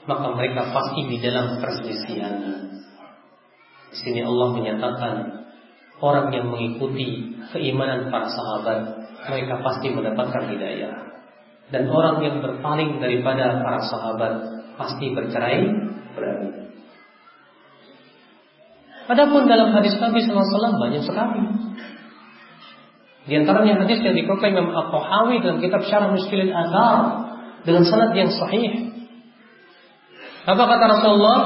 maka mereka pasti di dalam perselisihan. Di sini Allah menyatakan orang yang mengikuti keimanan para sahabat, mereka pasti mendapatkan hidayah. Dan orang yang berpaling daripada para sahabat pasti bercerai berai. Adapun dalam hadis Nabi SAW banyak sekali. Di antaranya hadis yang dikeluarkan Imam Al-Tahawi dalam kitab Syarah Muskilin Azhar dengan sanad yang sahih. Apa kata Rasulullah?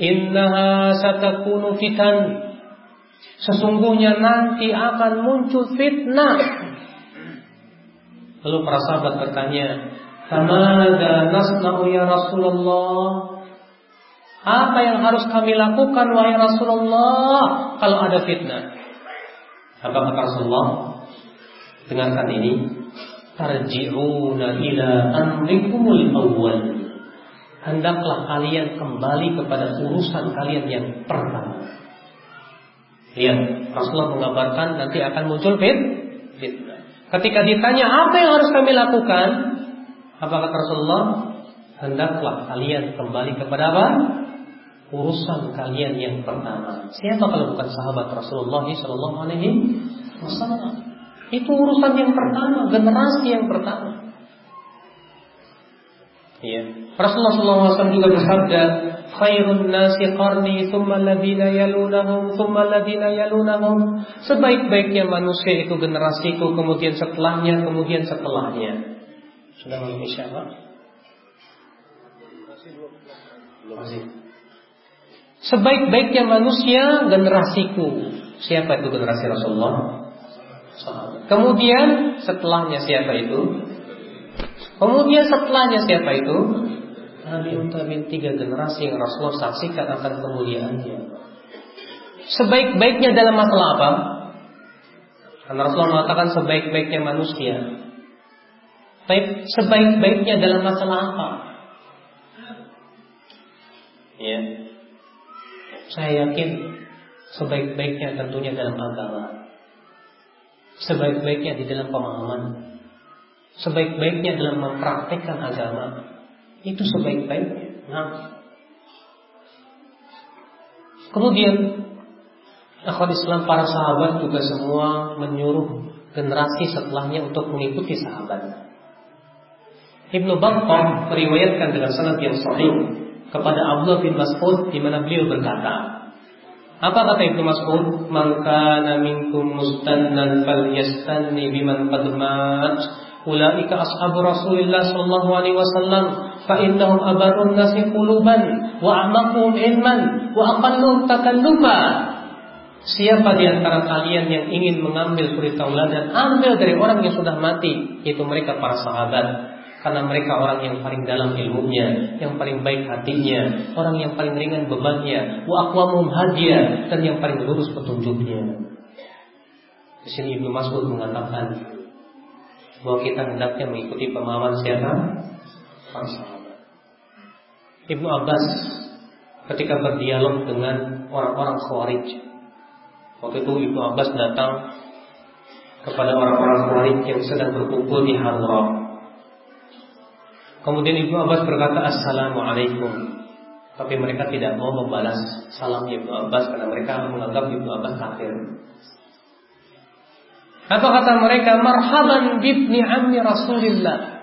Innaha satakunu fitan Sesungguhnya nanti akan muncul fitnah. Lalu para sahabat bertanya, "Kamada nasna'u ya Rasulullah?" Apa yang harus kami lakukan wahai Rasulullah kalau ada fitnah? Apa kata Rasulullah? Dengarkan ini. Tarji'una ila amrikumul awwal. Hendaklah kalian kembali kepada urusan kalian yang pertama. Lihat, Rasulullah mengabarkan nanti akan muncul fit. Ketika ditanya apa yang harus kami lakukan, apa kata Rasulullah? Hendaklah kalian kembali kepada apa? Urusan kalian yang pertama. Siapa kalau bukan sahabat Rasulullah Sallallahu Alaihi Wasallam? Itu urusan yang pertama, generasi yang pertama. Ya. Rasulullah SAW juga bersabda, khairun nasi qarni thumma alladhina yalunahum thumma alladhina yalunahum sebaik-baiknya manusia itu generasiku kemudian setelahnya kemudian setelahnya sudah mau siapa Sebaik-baiknya manusia generasiku. Siapa itu generasi Rasulullah? Kemudian setelahnya siapa itu? Kemudian setelahnya siapa itu? Nabi Utamin tiga generasi yang Rasulullah saksikan akan kemuliaannya. Sebaik-baiknya dalam masalah apa? Karena Rasulullah mengatakan sebaik-baiknya manusia. Tapi sebaik-baiknya dalam masalah apa? Ya. Saya yakin sebaik-baiknya tentunya dalam agama. Sebaik-baiknya di dalam pemahaman. Sebaik-baiknya dalam mempraktekkan agama itu sebaik-baiknya. Nah. Kemudian akhwat Islam para sahabat juga semua menyuruh generasi setelahnya untuk mengikuti sahabat. Ibnu Battah meriwayatkan dengan sanad yang sahih kepada Abdullah bin Mas'ud di mana beliau berkata, apa kata Ibnu Mas'ud? "Man kana minkum mustannan falyastanni biman qad mat ulaika ashabu Rasulillah sallallahu alaihi wasallam fa innahum abarun nasi quluban wa amaquhum ilman wa aqalluhum takallufa Siapa di antara kalian yang ingin mengambil suri tauladan, ambil dari orang yang sudah mati, yaitu mereka para sahabat. Karena mereka orang yang paling dalam ilmunya, yang paling baik hatinya, orang yang paling ringan bebannya, wa aqwamum hadiah dan yang paling lurus petunjuknya. Di sini Ibnu Mas'ud mengatakan bahwa kita hendaknya mengikuti pemahaman siapa? Ibnu Abbas ketika berdialog dengan orang-orang Khawarij Waktu itu Ibnu Abbas datang kepada orang-orang Khawarij yang sedang berkumpul di Hadra. Kemudian Ibnu Abbas berkata Assalamualaikum. Tapi mereka tidak mau membalas salam Ibnu Abbas karena mereka menganggap Ibnu Abbas kafir. Apa kata mereka? Marhaban bibni ammi Rasulillah.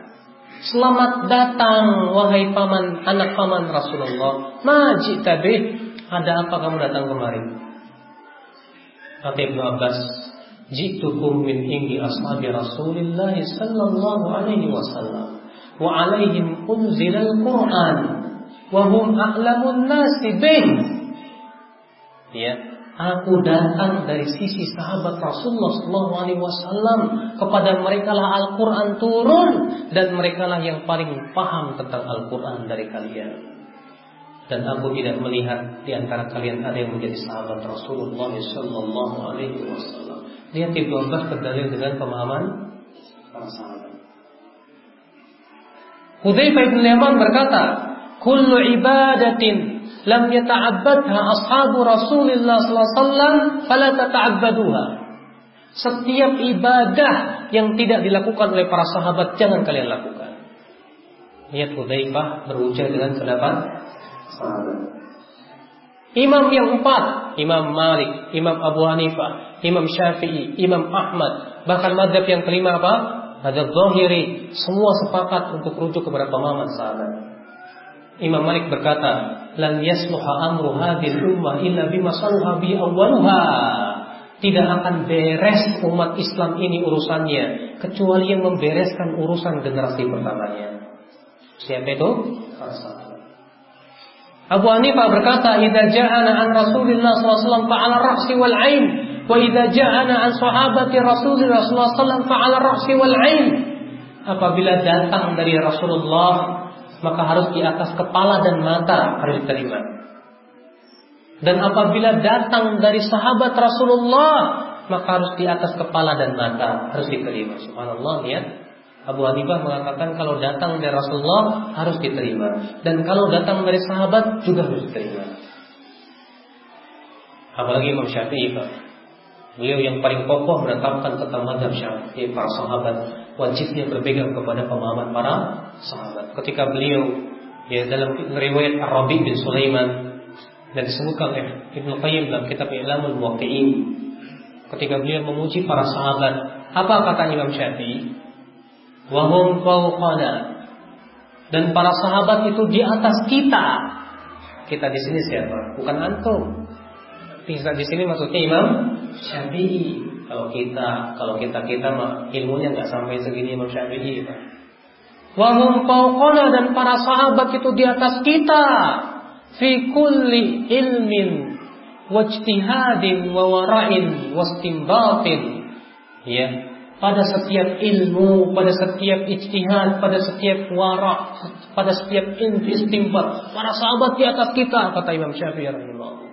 Selamat datang wahai paman anak paman Rasulullah. Majid tabih. Ada apa kamu datang kemari? Kata Ibnu Abbas, "Jitukum min indi ashabi Rasulillah sallallahu alaihi wasallam wa alaihim unzilal Qur'an wa hum a'lamun nasi bih." Ya, aku datang dari sisi sahabat Rasulullah sallallahu alaihi wasallam kepada mereka lah Al-Qur'an turun dan mereka lah yang paling paham tentang Al-Qur'an dari kalian dan aku tidak melihat di antara kalian ada yang menjadi sahabat Rasulullah Sallallahu Alaihi Wasallam. Lihat Ibnu Abbas berdalil dengan pemahaman para sahabat. Hudzaifah bin Yaman berkata, "Kullu ibadatin lam yata'abbadha ashabu Rasulullah sallallahu alaihi wasallam fala tata'abbaduha." Setiap ibadah yang tidak dilakukan oleh para sahabat jangan kalian lakukan. Lihat Hudzaifah berujar dengan pendapat Imam yang empat, Imam Malik, Imam Abu Hanifah, Imam Syafi'i, Imam Ahmad, bahkan madhab yang kelima apa? Madhab Zahiri, semua sepakat untuk rujuk kepada pemahaman sahabat. Imam Malik berkata, "Lan yasluha amru hadhil ummah illa bima saluha bi awwaluha." Tidak akan beres umat Islam ini urusannya kecuali yang membereskan urusan generasi pertamanya. Siapa itu? Abu Hanifah berkata, "Idza ja'ana an Rasulillah sallallahu alaihi wasallam ra'si wal 'ain, wa idza ja'ana an sahabati Rasulillah sallallahu alaihi wasallam fa'ala ra'si wal 'ain." Apabila datang dari Rasulullah, maka harus di atas kepala dan mata harus diterima. Dan apabila datang dari sahabat Rasulullah, maka harus di atas kepala dan mata harus diterima. Subhanallah, lihat Abu Hanifah mengatakan kalau datang dari Rasulullah harus diterima dan kalau datang dari sahabat juga harus diterima. Apalagi Imam Syafi'i. Beliau yang paling kokoh menetapkan tentang madhab Syafi'i para sahabat wajibnya berpegang kepada pemahaman para sahabat. Ketika beliau ya dalam riwayat Ar-Rabi bin Sulaiman dan disebutkan oleh Ibnu Qayyim dalam kitab Ilamul Muwaqqi'in ketika beliau memuji para sahabat, apa kata Imam Syafi'i? Wahum fauqana. Dan para sahabat itu di atas kita. Kita di sini siapa? Bukan antum. Kita di sini maksudnya Imam Syafi'i. Kalau kita, kalau kita kita mah ilmunya nggak sampai segini Imam Syafi'i. Wahum fauqana dan para sahabat itu di atas kita. Fi kulli ilmin wajtihadin wa wara'in wastimbatin. Ya, pada setiap ilmu, pada setiap ijtihad, pada setiap wara, pada setiap istimbat. Para sahabat di atas kita, kata Imam Syafi'i rahimahullah.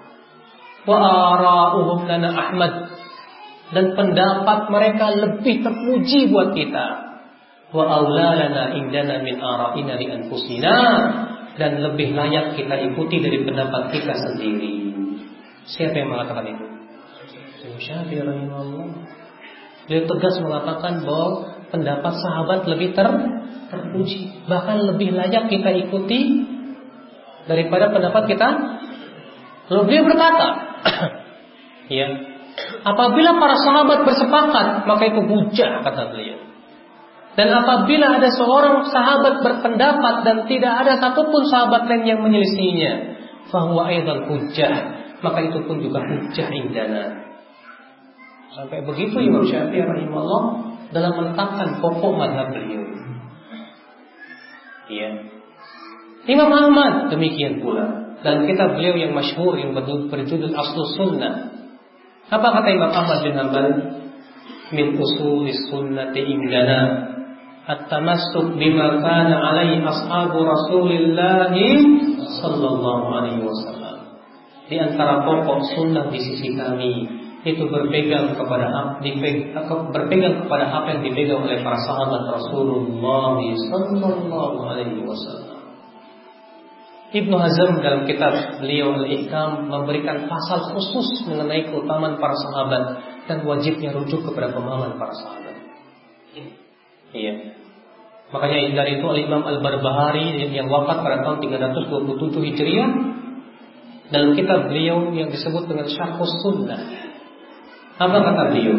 Wa ara'uhum lana Ahmad. Dan pendapat mereka lebih terpuji buat kita. Wa aulalana indana min ara'ina li anfusina. Dan lebih layak kita ikuti dari pendapat kita sendiri. Siapa yang mengatakan itu? Syafi'i rahimahullah. Dia tegas mengatakan bahwa pendapat sahabat lebih ter, terpuji, bahkan lebih layak kita ikuti daripada pendapat kita. Lalu dia berkata, (coughs) ya, apabila para sahabat bersepakat, maka itu hujah kata beliau. Dan apabila ada seorang sahabat berpendapat dan tidak ada satupun sahabat lain yang menyelisihinya, fahuwa aidan hujah, maka itu pun juga hujah indana. Sampai begitu Imam Syafi'i rahimahullah dalam menetapkan pokok madhab beliau. Iya. Imam Ahmad demikian pula. Dan kitab beliau yang masyhur yang berjudul Aslus Sunnah. Apa kata Imam Ahmad bin Hanbal? Min usulis sunnati indana at-tamassuk bima kana alaihi ashabu Rasulillah sallallahu alaihi wasallam. Di antara pokok sunnah di sisi kami itu berpegang kepada berpegang kepada apa yang dipegang oleh para sahabat Rasulullah sallallahu alaihi wasallam. Ibnu Hazm dalam kitab beliau Al-Ihkam memberikan pasal khusus mengenai keutamaan para sahabat dan wajibnya rujuk kepada pemahaman para sahabat. Iya. Makanya dari itu Al-Imam Al-Barbahari yang wafat pada tahun 327 Hijriah dalam kitab beliau yang disebut dengan Syarhus Sunnah. Apa kata beliau?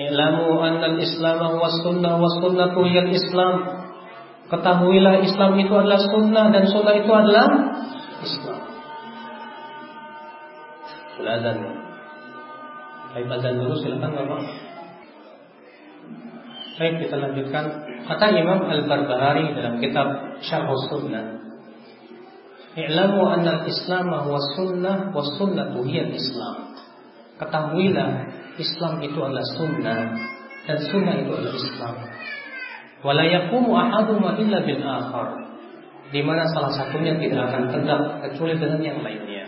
Ilamu anna al-Islam wa sunnah wa sunnatu Islam Ketahuilah Islam itu adalah sunnah dan sunnah itu adalah Islam. Azan? Baik azan dulu silakan Bapak. Baik kita lanjutkan. Kata Imam Al-Barbahari dalam kitab Syarh Sunnah. I'lamu anna al-Islam huwa sunnah wa sunnatu hiya Islam. Ketahuilah Islam itu adalah sunnah dan sunnah itu adalah Islam wala yaqumu ahaduma illa bil akhar di mana salah satunya tidak akan tegak kecuali dengan yang lainnya.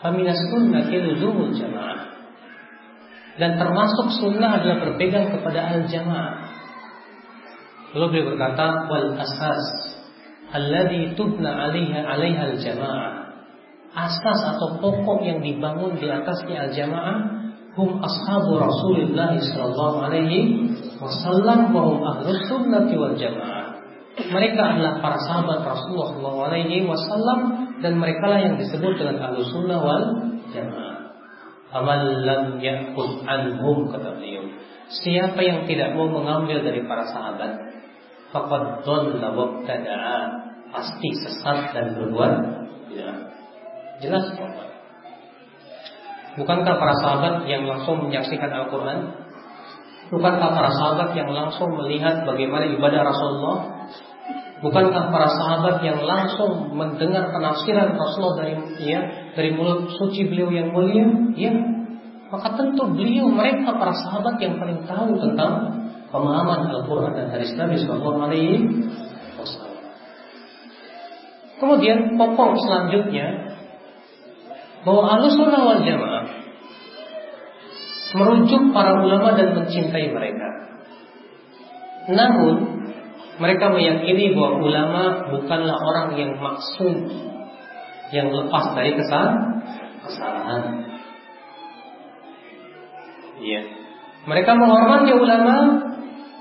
Faminas sunnati luzumul jamaah. Dan termasuk sunnah adalah berpegang kepada al jamaah. Lalu beliau berkata wal asas alladhi tubna 'alaiha 'alaiha al jamaah. Asas atau pokok yang dibangun di atasnya al jamaah hum ashabu Rasulullah sallallahu alaihi wasallam wa hum ahlus sunnati wal jamaah. Mereka adalah para sahabat Rasulullah alaihi wasallam dan mereka lah yang disebut dengan ahlus sunnah wal jamaah. Amal lam ya'khud anhum kata beliau. Siapa yang tidak mau mengambil dari para sahabat, faqad dhalla wa pasti sesat dan berbuat ya. Jelas Bapak. Bukankah para sahabat yang langsung menyaksikan Al-Quran? Bukankah para sahabat yang langsung melihat bagaimana ibadah Rasulullah? Bukankah para sahabat yang langsung mendengar penafsiran Rasulullah dari ya, dari mulut suci beliau yang mulia? Ya, maka tentu beliau mereka para sahabat yang paling tahu tentang pemahaman Al-Quran dan hadis Nabi Sallallahu Alaihi. Kemudian pokok selanjutnya bahwa Ahlussunnah wal Jamaah merujuk para ulama dan mencintai mereka. Namun mereka meyakini bahwa ulama bukanlah orang yang maksum yang lepas dari kesalahan. kesalahan. Iya. Mereka menghormati ulama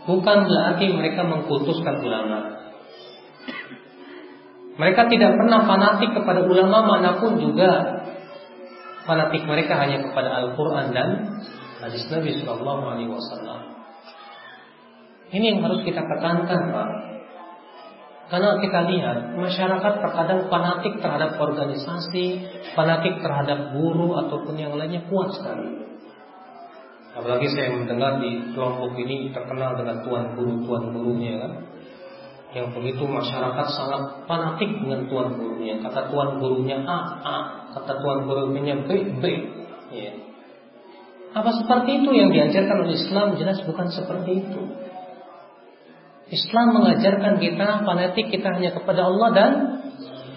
bukan berarti mereka mengkutuskan ulama. Mereka tidak pernah fanatik kepada ulama mana pun juga fanatik mereka hanya kepada Al-Quran dan hadis Nabi Shallallahu Alaihi Wasallam. Ini yang harus kita tekankan, Pak. Karena kita lihat masyarakat terkadang fanatik terhadap organisasi, fanatik terhadap guru ataupun yang lainnya kuat sekali. Apalagi saya mendengar di kelompok ini terkenal dengan tuan guru tuan gurunya kan yang begitu masyarakat sangat fanatik dengan tuan gurunya. Kata tuan gurunya A, A, kata tuan gurunya B, B. Ya. Apa seperti itu yang diajarkan oleh Islam? Jelas bukan seperti itu. Islam mengajarkan kita fanatik kita hanya kepada Allah dan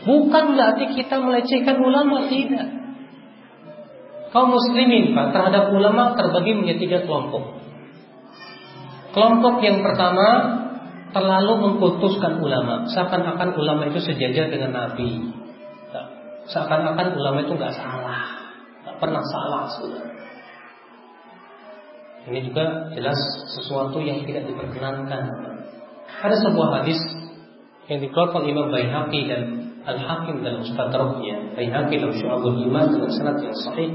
bukan berarti kita melecehkan ulama tidak. Kaum muslimin Pak terhadap ulama terbagi menjadi tiga kelompok. Kelompok yang pertama terlalu mengkultuskan ulama, seakan-akan ulama itu sejajar dengan Nabi. Seakan-akan ulama itu nggak salah, nggak pernah salah sebenarnya. Ini juga jelas sesuatu yang tidak diperkenankan. Ada sebuah hadis yang dikeluarkan Imam Baihaqi dan Al-Hakim dalam Mustadraknya. Baihaqi dalam Syu'abul Iman dengan sanad yang sahih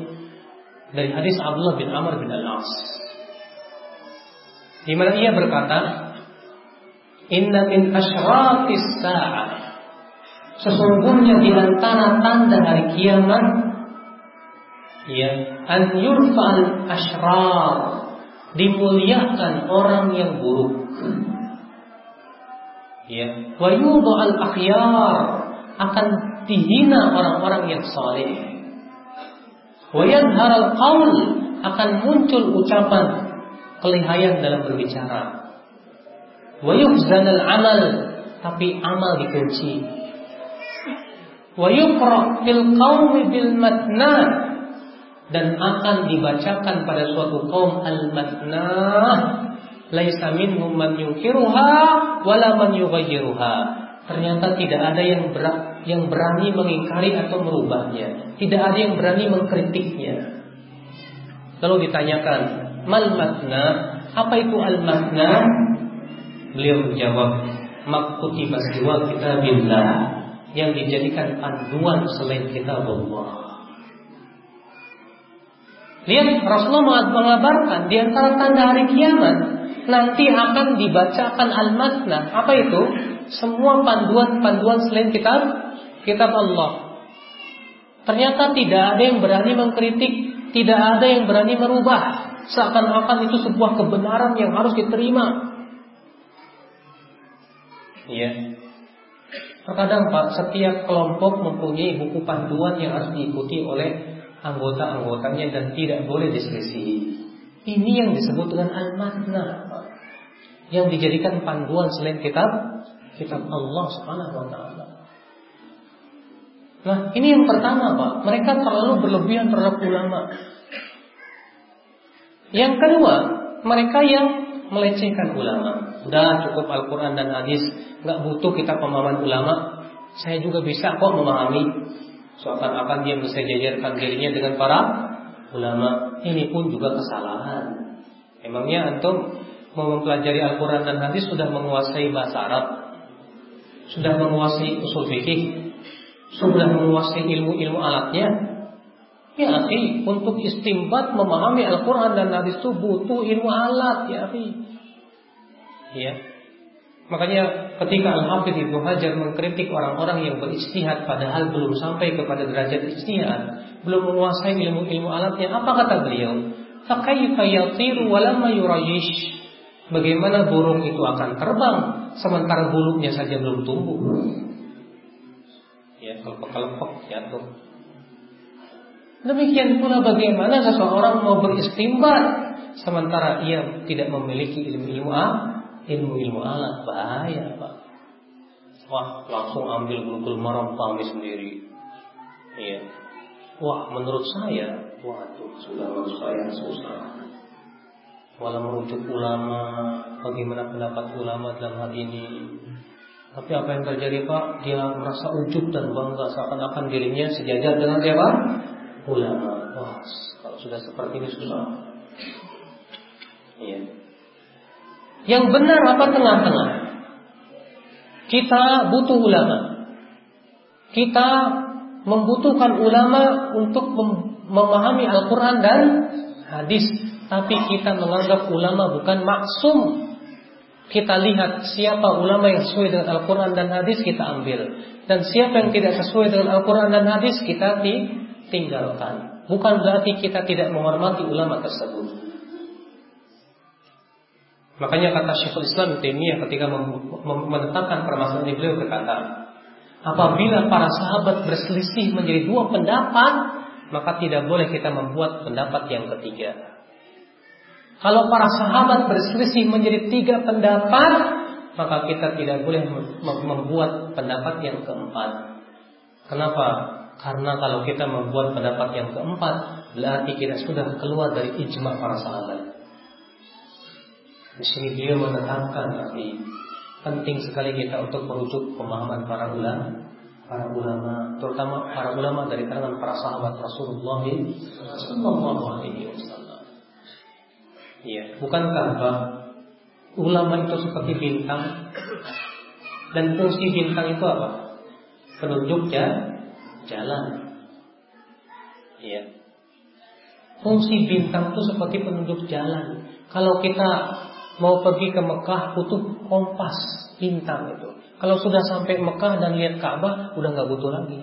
dari hadis Abdullah bin Amr bin Al-As. Di mana ia berkata, Inna min asyratis sa'ah Sesungguhnya di antara tanda hari kiamat ya an yurfa'al asyrar dimuliakan orang yang buruk. Ya, wa al akhyar akan dihina orang-orang yang saleh. Wa al qaul akan muncul ucapan kelihayan dalam berbicara. Wa al amal tapi amal dikunci. Wa yuqra fil bil matna dan akan dibacakan pada suatu kaum al-matnah. Laisa minhum man yunkiruha wala man ternyata tidak ada yang ber, yang berani mengingkari atau merubahnya. Tidak ada yang berani mengkritiknya. Lalu ditanyakan mal matna apa itu al matna beliau menjawab makuti siwa kitabillah yang dijadikan panduan selain kitab Allah Lihat Rasulullah mengabarkan di antara tanda hari kiamat nanti akan dibacakan al-matna. Apa itu? Semua panduan-panduan selain kitab kitab Allah. Ternyata tidak ada yang berani mengkritik, tidak ada yang berani merubah. Seakan-akan itu sebuah kebenaran yang harus diterima. Iya. Terkadang Pak, setiap kelompok mempunyai buku panduan yang harus diikuti oleh anggota-anggotanya dan tidak boleh diselisih. Ini yang disebut dengan al-matna yang dijadikan panduan selain kitab kitab Allah Subhanahu wa taala. Nah, ini yang pertama, Pak. Mereka terlalu berlebihan terhadap ulama. Yang kedua, mereka yang melecehkan ulama. Udah cukup Al-Quran dan hadis, nggak butuh kita pemahaman ulama. Saya juga bisa kok memahami Seakan-akan dia bisa jajarkan dirinya dengan para ulama. Ini pun juga kesalahan. Emangnya antum mau mempelajari Al-Quran dan hadis sudah menguasai bahasa Arab, sudah menguasai usul fikih, sudah menguasai ilmu-ilmu alatnya. Ya akhi, untuk istimbat memahami Al-Quran dan hadis itu butuh ilmu alat ya akhi. Ya, Makanya ketika Al-Hafidh Ibnu Hajar mengkritik orang-orang yang beristihad padahal belum sampai kepada derajat istihad, belum menguasai ilmu-ilmu alatnya, apa kata beliau? Fakaifa yatiru walamma yurayish. Bagaimana burung itu akan terbang sementara bulunya saja belum tumbuh? Ya, kelepek-kelepek jatuh. Demikian pula bagaimana seseorang mau beristimbat sementara ia tidak memiliki ilmu-ilmu ilmu-ilmu alat. Bahaya pak. Wah langsung ambil glukul maram sendiri. Iya. Wah menurut saya waduh sudah menurut saya susah. Walau merujuk ulama bagaimana pendapat ulama dalam hal ini? Tapi apa yang terjadi Pak? Dia merasa ujub dan bangga seakan-akan dirinya sejajar dengan siapa? Ulama. Wah, kalau sudah seperti ini susah. Iya. Yang benar apa tengah-tengah? Kita butuh ulama. Kita membutuhkan ulama untuk memahami Al-Quran dan hadis. Tapi kita menganggap ulama bukan maksum. Kita lihat siapa ulama yang sesuai dengan Al-Quran dan hadis kita ambil. Dan siapa yang tidak sesuai dengan Al-Quran dan hadis kita tinggalkan. Bukan berarti kita tidak menghormati ulama tersebut. Makanya kata Syekhul Islam Taimiyah ketika menetapkan permasalahan ini beliau berkata, apabila para sahabat berselisih menjadi dua pendapat, maka tidak boleh kita membuat pendapat yang ketiga. Kalau para sahabat berselisih menjadi tiga pendapat, maka kita tidak boleh membuat pendapat yang keempat. Kenapa? Karena kalau kita membuat pendapat yang keempat, berarti kita sudah keluar dari ijma para sahabat. Di sini beliau menetapkan tapi penting sekali kita untuk merujuk pemahaman para ulama, para ulama, terutama para ulama dari kalangan para sahabat Rasulullah Sallallahu Alaihi Wasallam. Iya, bukankah ulama itu seperti bintang dan fungsi bintang itu apa? Penunjuk ya, jalan. Iya. Fungsi bintang itu seperti penunjuk jalan. Kalau kita mau pergi ke Mekah butuh kompas bintang itu. Kalau sudah sampai Mekah dan lihat Ka'bah udah nggak butuh lagi.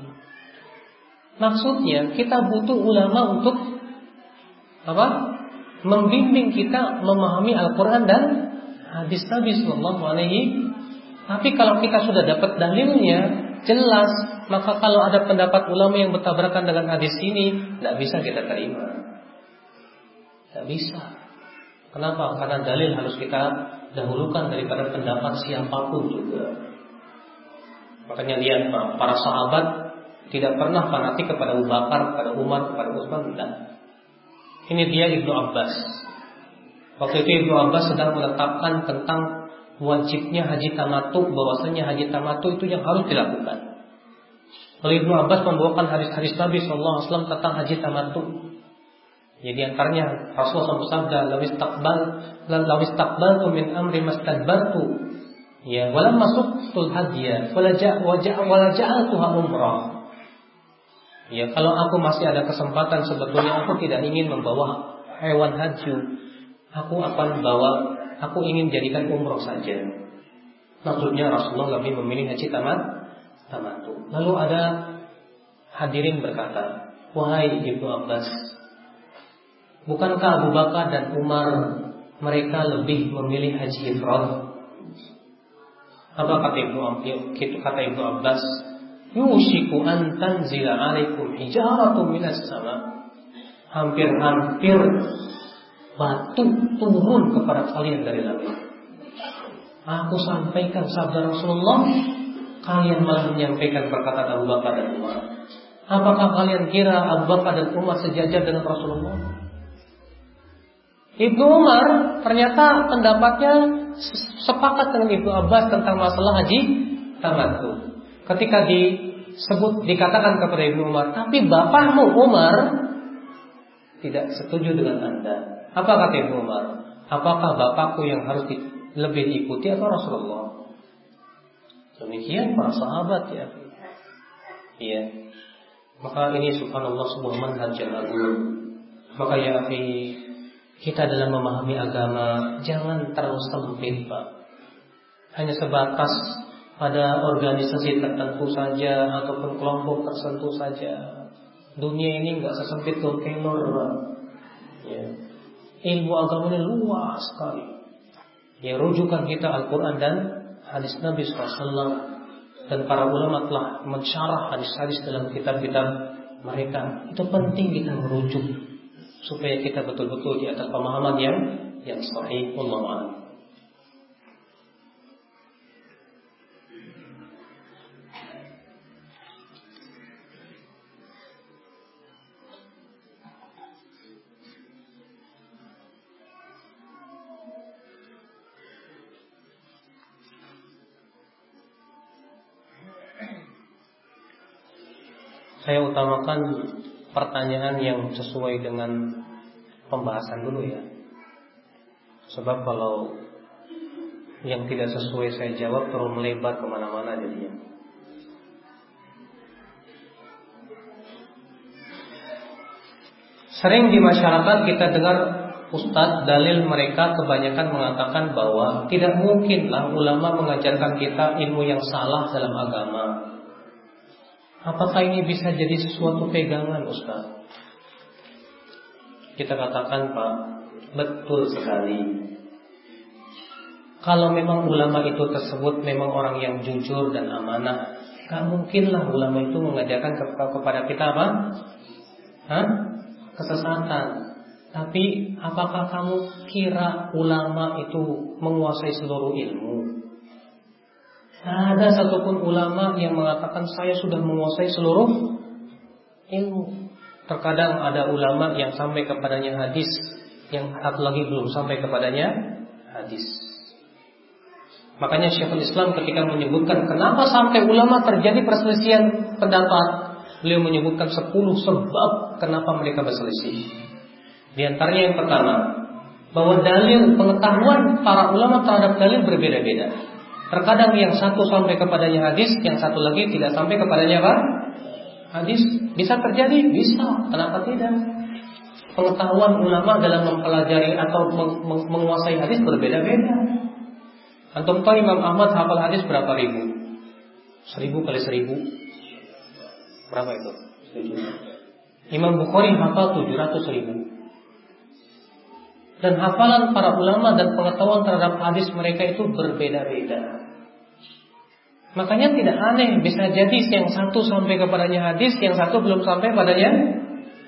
Maksudnya kita butuh ulama untuk apa? membimbing kita memahami Al-Quran dan hadis Nabi Sallallahu Alaihi. Tapi kalau kita sudah dapat dalilnya jelas, maka kalau ada pendapat ulama yang bertabrakan dengan hadis ini, tidak bisa kita terima. Tidak bisa. Kenapa? Karena dalil harus kita dahulukan daripada pendapat siapa pun juga. Makanya lihat para sahabat tidak pernah fanatik kepada Abu Bakar, kepada Umar, kepada Utsman, tidak. Ini dia Ibnu Abbas. Waktu itu Ibnu Abbas sedang menetapkan tentang wajibnya haji tamatu, bahwasanya haji tamatu itu yang harus dilakukan. Lalu Ibnu Abbas membawakan hadis-hadis Nabi SAW tentang haji tamatu. Jadi antaranya Rasulullah SAW bersabda, "Lawis takbal, lawis takbal min amri mastadbartu." Ya, walam masuk tul hadiya, wajah wajah wajah tuha umrah. Ya, kalau aku masih ada kesempatan sebetulnya aku tidak ingin membawa hewan haji. Aku akan bawa, aku ingin jadikan umroh saja. Maksudnya Rasulullah lebih memilih haji tamat tamatu. Lalu ada hadirin berkata, "Wahai Ibnu Abbas, bukankah Abu Bakar dan Umar mereka lebih memilih haji ifrad?" Apa kata Ibnu kata Ibnu Abbas? yushiku an tanzila alaikum minas sama. Hampir-hampir batu turun kepada kalian dari langit. Aku sampaikan sabda Rasulullah, kalian malah menyampaikan perkataan Abu Bakar dan Umar. Apakah kalian kira Abu Bakar dan Umar sejajar dengan Rasulullah? Ibnu Umar ternyata pendapatnya sepakat dengan Ibnu Abbas tentang masalah haji tamattu. Ketika disebut dikatakan kepada Ibnu Umar, tapi bapakmu Umar tidak setuju dengan Anda. Apa kata Ibnu Umar? Apakah bapakku yang harus di, lebih diikuti atau Rasulullah? Demikian para sahabat ya. Iya. Maka ini subhanallah sebuah manhaj yang agung. Maka ya akhi, kita dalam memahami agama jangan terlalu sempit, Pak. Hanya sebatas pada organisasi tertentu saja ataupun kelompok tertentu saja. Dunia ini nggak sesempit kontainer, ya. Ilmu agama ini luas sekali. Ya rujukan kita Al-Quran dan hadis Nabi SAW dan para ulama telah mensyarah hadis-hadis dalam kitab-kitab mereka. Itu penting kita merujuk supaya kita betul-betul di atas pemahaman yang yang sahih. Allah saya utamakan pertanyaan yang sesuai dengan pembahasan dulu ya. Sebab kalau yang tidak sesuai saya jawab terus melebar ke mana-mana jadinya. Sering di masyarakat kita dengar Ustadz dalil mereka kebanyakan mengatakan bahwa tidak mungkinlah ulama mengajarkan kita ilmu yang salah dalam agama. Apakah ini bisa jadi sesuatu pegangan Ustaz? Kita katakan Pak, betul sekali. Kalau memang ulama itu tersebut memang orang yang jujur dan amanah, gak mungkinlah ulama itu mengajarkan kepada kita apa? Hah? Kesesatan. Tapi apakah kamu kira ulama itu menguasai seluruh ilmu? Ada satupun ulama yang mengatakan saya sudah menguasai seluruh ilmu. Terkadang ada ulama yang sampai kepadanya hadis, yang satu lagi belum sampai kepadanya hadis. Makanya Syekhul Islam ketika menyebutkan kenapa sampai ulama terjadi perselisihan pendapat, beliau menyebutkan 10 sebab kenapa mereka berselisih. Di antaranya yang pertama, bahwa dalil pengetahuan para ulama terhadap dalil berbeda-beda. Terkadang yang satu sampai kepadanya hadis, yang satu lagi tidak sampai kepadanya apa? Hadis. Bisa terjadi? Bisa. Kenapa tidak? Pengetahuan ulama dalam mempelajari atau menguasai hadis berbeda-beda. Antum tahu Imam Ahmad hafal hadis berapa ribu? Seribu kali seribu. Berapa itu? Seribu. Imam Bukhari hafal tujuh ratus ribu. Dan hafalan para ulama dan pengetahuan terhadap hadis mereka itu berbeda-beda. Makanya tidak aneh bisa jadi yang satu sampai kepadanya hadis, yang satu belum sampai padanya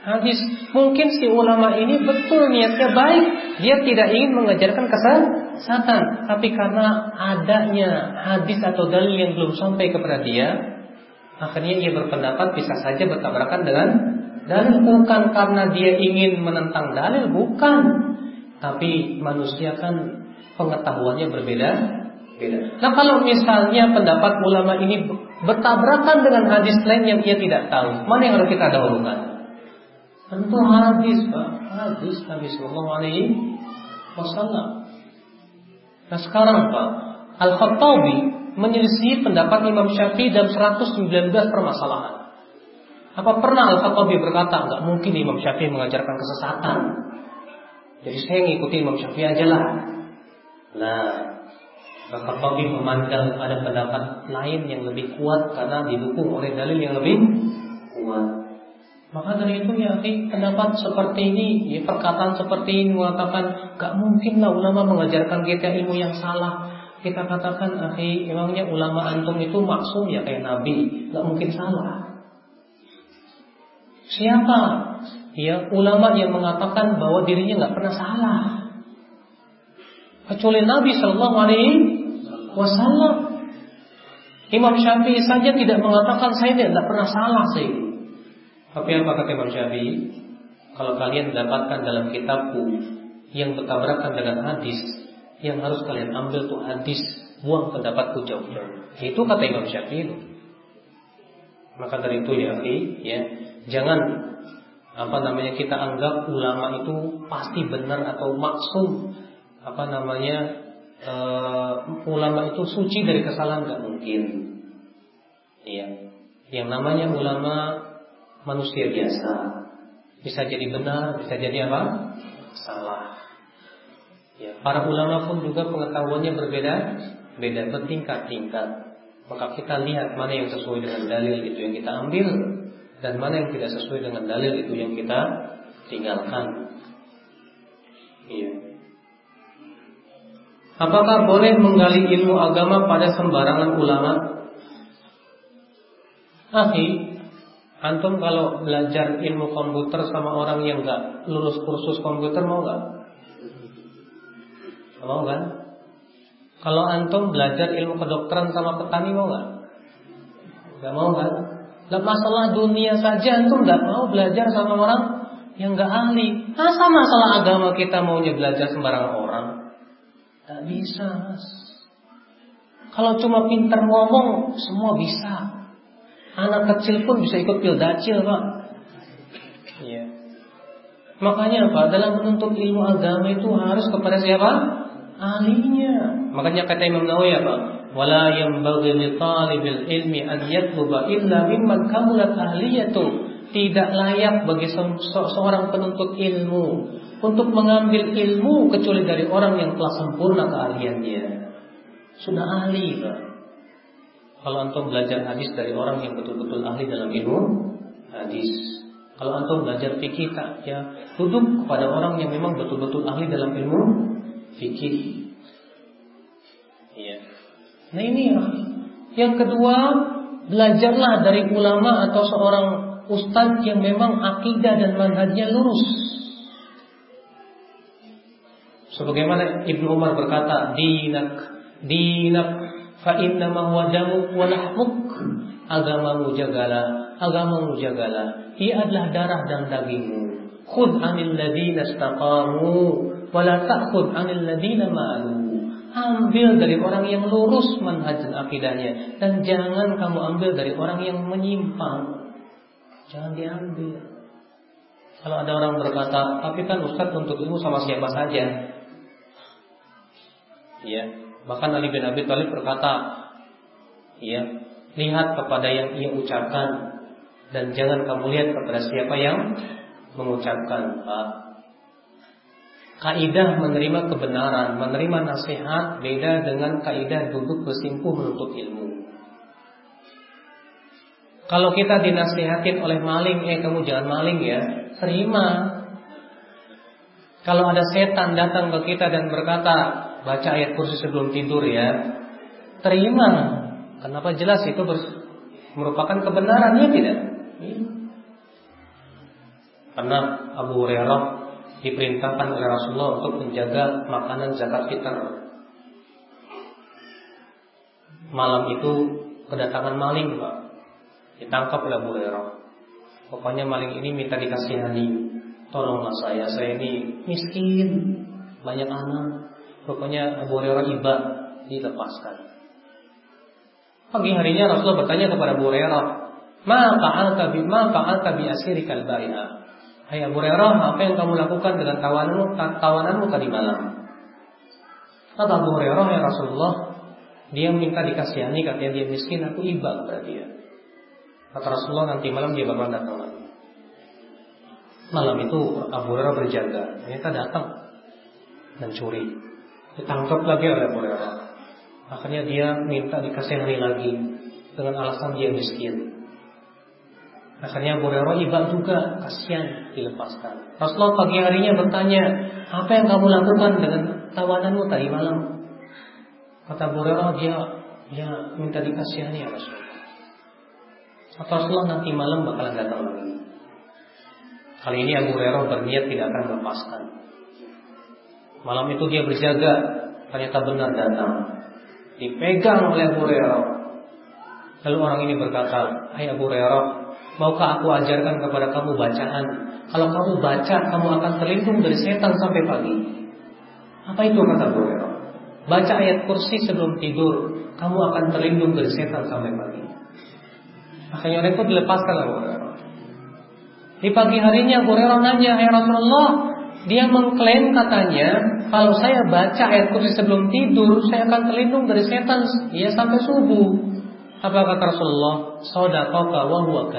hadis. Mungkin si ulama ini betul niatnya baik, dia tidak ingin mengajarkan kesesatan, tapi karena adanya hadis atau dalil yang belum sampai kepada dia, akhirnya ia berpendapat bisa saja bertabrakan dengan dalil bukan karena dia ingin menentang dalil, bukan. Tapi manusia kan pengetahuannya berbeda beda. Nah kalau misalnya pendapat ulama ini bertabrakan dengan hadis lain yang ia tidak tahu, mana yang harus kita dahulukan? Tentu hadis, Pak. Hadis Nabi Sallallahu Alaihi Wasallam. Nah sekarang Pak, Al Khattabi menyelisih pendapat Imam Syafi'i dalam 119 permasalahan. Apa pernah Al Khattabi berkata nggak mungkin Imam Syafi'i mengajarkan kesesatan? Jadi saya ngikutin Imam Syafi'i aja lah. Nah, maka Khattabi memandang ada pendapat lain yang lebih kuat karena didukung oleh dalil yang lebih kuat. Maka dari itu ya pendapat seperti ini, ya, perkataan seperti ini mengatakan gak mungkinlah ulama mengajarkan kita ilmu yang salah. Kita katakan, akhi, emangnya ulama antum itu maksum ya kayak nabi, gak mungkin salah. Siapa? Ya ulama yang mengatakan bahwa dirinya gak pernah salah. Kecuali Nabi Shallallahu Alaihi Wasallam. Imam Syafi'i saja tidak mengatakan saya tidak pernah salah sih. Tapi apa kata Imam Syafi'i? Kalau kalian dapatkan dalam kitabku yang bertabrakan dengan hadis, yang harus kalian ambil tuh hadis, buang pendapatku jauh-jauh. Itu kata Imam Syafi'i. Maka dari itu ya, ya, jangan apa namanya kita anggap ulama itu pasti benar atau maksum apa namanya uh, ulama itu suci dari kesalahan nggak mungkin. Iya. Yang namanya ulama manusia biasa. Bisa jadi benar, bisa jadi apa? Salah. Ya, para ulama pun juga pengetahuannya berbeda, beda bertingkat-tingkat. Maka kita lihat mana yang sesuai dengan dalil itu yang kita ambil dan mana yang tidak sesuai dengan dalil itu yang kita tinggalkan. Iya. Apakah boleh menggali ilmu agama pada sembarangan ulama? Akhi, Antum kalau belajar ilmu komputer sama orang yang nggak lulus kursus komputer mau nggak? Mau kan? Kalau antum belajar ilmu kedokteran sama petani mau nggak? Nggak mau kan? Nah, masalah dunia saja antum nggak mau belajar sama orang yang nggak ahli. Masa masalah agama kita maunya belajar sembarangan orang? Gak bisa. Kalau cuma pintar ngomong, semua bisa. Anak kecil pun bisa ikut pildacil pak. Iya. Makanya apa? Dalam menuntut ilmu agama itu harus kepada siapa? Ahlinya. Makanya kata Imam Nawawi apa? Yanbaghi li talibil ilmi. Tidak layak bagi se seorang penuntut ilmu untuk mengambil ilmu kecuali dari orang yang telah sempurna keahliannya. Sudah ahli, Pak. Kalau antum belajar hadis dari orang yang betul-betul ahli dalam ilmu hadis. Kalau antum belajar fikih tak ya duduk kepada orang yang memang betul-betul ahli dalam ilmu fikih. Nah ini ya. Yang kedua, belajarlah dari ulama atau seorang ustadz yang memang akidah dan manhajnya lurus. Sebagaimana Ibnu Umar berkata, dinak, dinak fa inna ma huwa damuk wa lahmuk agamamu jagalah agamamu jagalah ia adalah darah dan dagingmu khudh anil ladina istaqamu wa la ta'khudh anil ladina malu ambil dari orang yang lurus manhaj akidahnya dan jangan kamu ambil dari orang yang menyimpang. Jangan diambil. Kalau ada orang berkata tapi kan ustaz untuk ilmu sama siapa saja. Ya Bahkan Ali bin Abi Thalib berkata, ya, lihat kepada yang ia ucapkan. Dan jangan kamu lihat kepada siapa yang mengucapkan. Pak. Kaidah menerima kebenaran, menerima nasihat beda dengan kaidah duduk bersimpuh menuntut ilmu. Kalau kita dinasihatin oleh maling, eh kamu jangan maling ya, terima. Kalau ada setan datang ke kita dan berkata, baca ayat kursi sebelum tidur ya, terima. Kenapa jelas itu merupakan kebenaran ya tidak? Iya. Karena Abu Hurairah diperintahkan oleh Rasulullah untuk menjaga makanan zakat fitr. Malam itu kedatangan maling, Pak. Ditangkap oleh Abu. Pokoknya maling ini minta dikasihani. Tolonglah saya, saya ini miskin, banyak anak. Pokoknya Abu Hurairah iba dilepaskan. Pagi harinya Rasulullah bertanya kepada Abu Hurairah, "Ma fa'alta bi ma fa'alta bi asirikal bai'a?" Hai Abu Hurairah, apa yang kamu lakukan dengan tawananmu tawananmu tadi malam? Kata Abu Hurairah, "Ya Rasulullah, dia minta dikasihani, katanya dia miskin, aku iba kepada dia." Kata Rasulullah, nanti malam dia bakal datang lagi. Malam itu Abu Hurairah berjaga, ternyata datang dan curi. Ditangkap lagi oleh Abu Hurairah. Akhirnya dia minta dikasihani lagi dengan alasan dia miskin. Akhirnya Abu Hurairah iba juga, kasihan dilepaskan. Rasulullah pagi harinya bertanya, apa yang kamu lakukan dengan tawananmu tadi malam? Kata Abu Hurairah dia dia minta dikasihani ya Rasulullah. Kata Rasulullah nanti malam bakalan datang lagi. Kali ini Abu Hurairah berniat tidak akan melepaskan. Malam itu dia berjaga, ternyata benar datang dipegang oleh Abu Hurairah. Lalu orang ini berkata, Hai Abu Hurairah, maukah aku ajarkan kepada kamu bacaan? Kalau kamu baca, kamu akan terlindung dari setan sampai pagi. Apa itu kata Hurairah? Baca ayat kursi sebelum tidur, kamu akan terlindung dari setan sampai pagi. Akhirnya orang itu dilepaskan Abu. Di pagi harinya Abu Hurairah nanya, Hai Rasulullah, dia mengklaim katanya kalau saya baca ayat kursi sebelum tidur saya akan terlindung dari setan ya sampai subuh. Apa kata Rasulullah? Sadaqaka wa huwa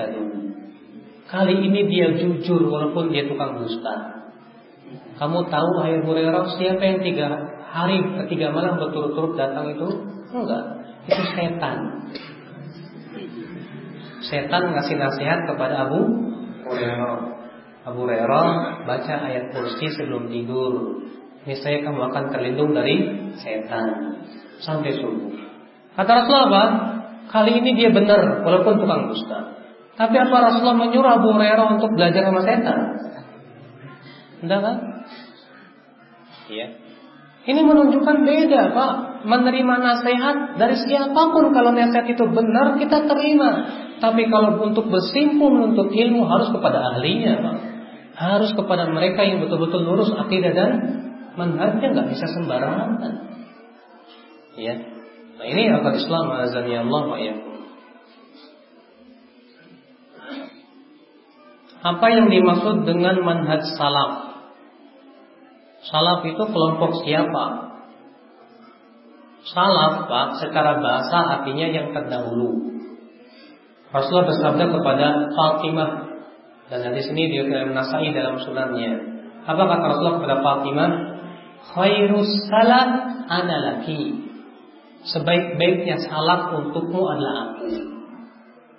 Kali ini dia jujur walaupun dia tukang dusta. Kamu tahu ayat Hurairah siapa yang tiga hari ketiga malam berturut-turut datang itu? Enggak, itu setan. Setan ngasih nasihat kepada Abu Hurairah. Abu Hurairah baca ayat kursi sebelum tidur. Niscaya kamu akan terlindung dari setan sampai subuh. Kata Rasulullah? Kali ini dia benar walaupun tukang dusta. Tapi apa Rasulullah menyuruh Abu Hurairah untuk belajar sama setan? Enggak kan? Iya. Ini menunjukkan beda, Pak. Menerima nasihat dari siapa pun kalau nasihat itu benar kita terima. Tapi kalau untuk bersimpul untuk ilmu harus kepada ahlinya, Pak harus kepada mereka yang betul-betul lurus akidah dan manhajnya nggak bisa sembarangan. Ya. Nah ini akal Islam azani Allah wa Apa yang dimaksud dengan manhaj salaf? Salaf itu kelompok siapa? Salaf, Pak, secara bahasa artinya yang terdahulu. Rasulullah bersabda kepada Fatimah dan hadis ini dia Nasai dalam sunannya. Apa kata Rasulullah kepada Fatimah? Khairus salaf ana laki. Sebaik-baiknya salaf untukmu adalah aku.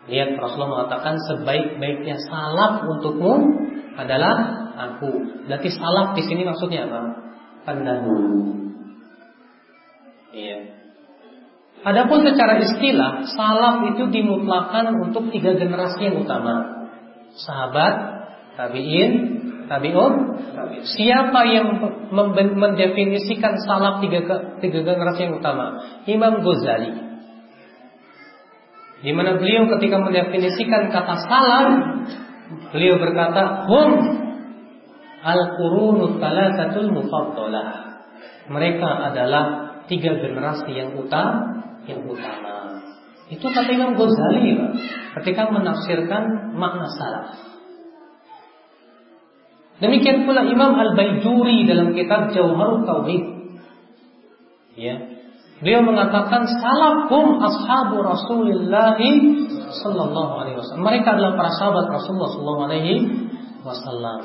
Lihat Rasulullah mengatakan sebaik-baiknya salaf untukmu adalah aku. Berarti salaf di sini maksudnya apa? Pendahulu. Iya. Adapun secara istilah, salaf itu dimutlakan untuk tiga generasi yang utama sahabat, tabi'in, tabi'un. Siapa yang mendefinisikan salaf tiga, tiga generasi yang utama? Imam Ghazali. Di mana beliau ketika mendefinisikan kata salaf, beliau berkata, "Hum al-qurunus thalathatul mufaddalah." Mereka adalah tiga generasi yang utama, yang utama. Itu kata Imam Ghazali ketika menafsirkan makna salaf. Demikian pula Imam Al-Baijuri dalam kitab Jauharul Tauhid. Ya. Beliau mengatakan salafum ashabu Rasulullah sallallahu alaihi wasallam. Mereka adalah para sahabat Rasulullah sallallahu alaihi wasallam.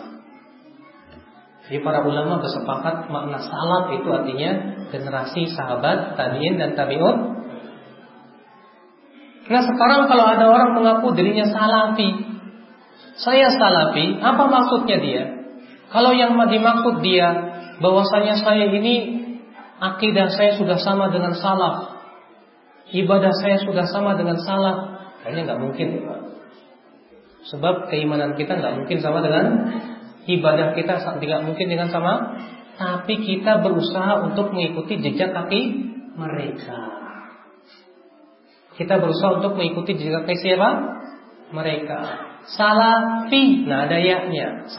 Jadi para ulama bersepakat makna salaf itu artinya generasi sahabat, tabi'in dan tabi'ut Nah sekarang kalau ada orang mengaku dirinya salafi, saya salafi, apa maksudnya dia? Kalau yang dimaksud dia bahwasanya saya ini akidah saya sudah sama dengan salaf, ibadah saya sudah sama dengan salaf, kayaknya nggak mungkin. Sebab keimanan kita nggak mungkin sama dengan ibadah kita tidak mungkin dengan sama, tapi kita berusaha untuk mengikuti jejak kaki mereka. Kita berusaha untuk mengikuti jejak kaki siapa? Mereka. Salafi, nah ada yaknya.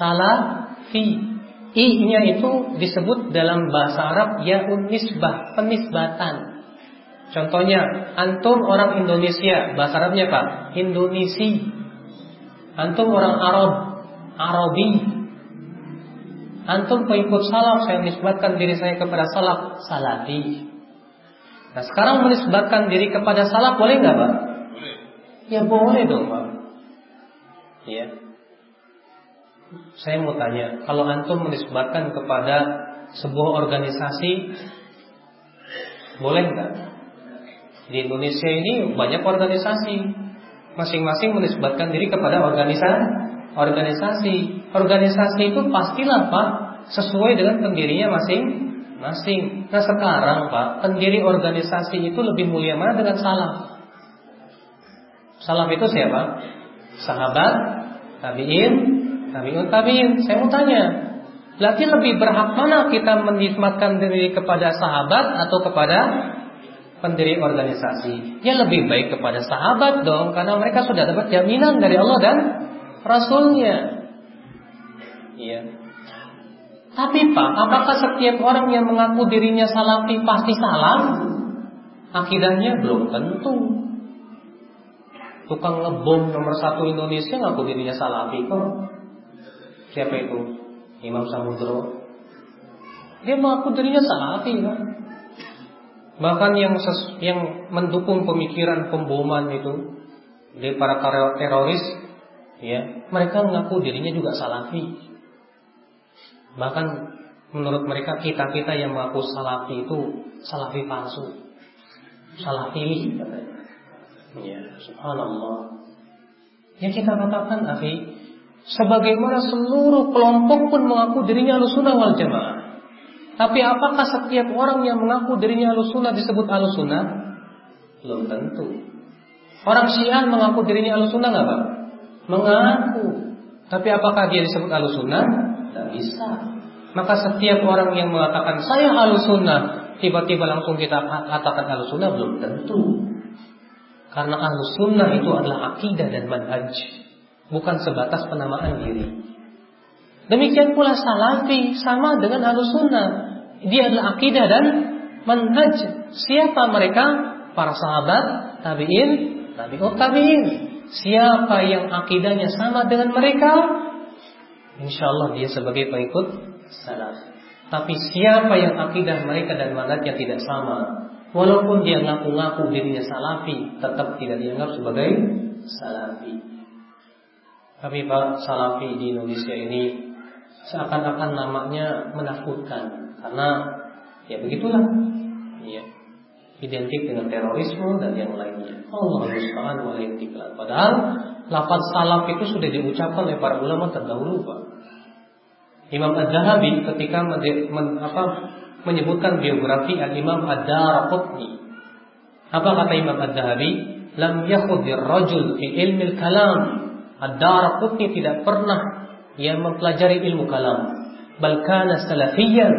Salafi. I-nya itu disebut dalam bahasa Arab yaun nisbah, penisbatan. Contohnya, antum orang Indonesia, bahasa Arabnya apa? Indonesi. Antum orang Arab, Arabi. Antum pengikut salaf, saya menisbatkan diri saya kepada salaf, salafi. Nah sekarang menisbatkan diri kepada salaf boleh nggak Pak? Boleh. Ya boleh dong Pak. Iya. Saya mau tanya, kalau antum menisbatkan kepada sebuah organisasi, boleh nggak? Di Indonesia ini banyak organisasi, masing-masing menisbatkan diri kepada organisasi. Organisasi, organisasi itu pastilah pak sesuai dengan pendirinya masing-masing. Nah sekarang pak, pendiri organisasi itu lebih mulia mana dengan salaf? Salaf itu siapa? Sahabat, tabiin, tabiun tabiin. Saya mau tanya, berarti lebih berhak mana kita menikmatkan diri kepada sahabat atau kepada pendiri organisasi? Ya lebih baik kepada sahabat dong, karena mereka sudah dapat jaminan dari Allah dan Rasulnya. Iya. Tapi Pak, apakah setiap orang yang mengaku dirinya salafi pasti salah? Akidahnya belum tentu. Tukang ngebom nomor satu Indonesia ngaku dirinya salafi kok. Siapa itu? Imam Samudro. Dia mengaku dirinya salafi kan? Bahkan yang ses, yang mendukung pemikiran pemboman itu dari para teroris, ya mereka mengaku dirinya juga salafi. Bahkan menurut mereka kita kita yang mengaku salafi itu salafi palsu, salafi. Ya, subhanallah. Ya kita katakan, akhi, sebagaimana seluruh kelompok pun mengaku dirinya alusuna wal jamaah. Tapi apakah setiap orang yang mengaku dirinya alusuna disebut alusuna? Belum tentu. Orang Syiah mengaku dirinya alusuna nggak pak? Mengaku. Tapi apakah dia disebut alusuna? Tidak bisa. Maka setiap orang yang mengatakan saya alusuna, tiba-tiba langsung kita katakan alusuna belum tentu. Karena ahlus sunnah itu adalah akidah dan manhaj. Bukan sebatas penamaan diri. Demikian pula salafi sama dengan ahlus sunnah. Dia adalah akidah dan manhaj. Siapa mereka? Para sahabat, tabi'in, tabi'ut tabi'in. Siapa yang akidahnya sama dengan mereka? Insya Allah dia sebagai pengikut salaf. Tapi siapa yang akidah mereka dan manhajnya tidak sama, Walaupun dia ngaku-ngaku dirinya salafi, tetap tidak dianggap sebagai salafi. Tapi Pak, salafi di Indonesia ini seakan-akan namanya menakutkan karena ya begitulah. Ya. Identik dengan terorisme dan yang lainnya. Allah musta'an wa Padahal lafaz salaf itu sudah diucapkan oleh para ulama terdahulu, Pak. Imam Az-Zahabi ketika men, apa, menyebutkan biografi Al-Imam Ad-Darqutni. Apa kata Imam Ad-Dahabi? Lam yakhudir rajul fi ilmi kalam. Ad-Darqutni tidak pernah ia mempelajari ilmu kalam. Bal kana salafiyan.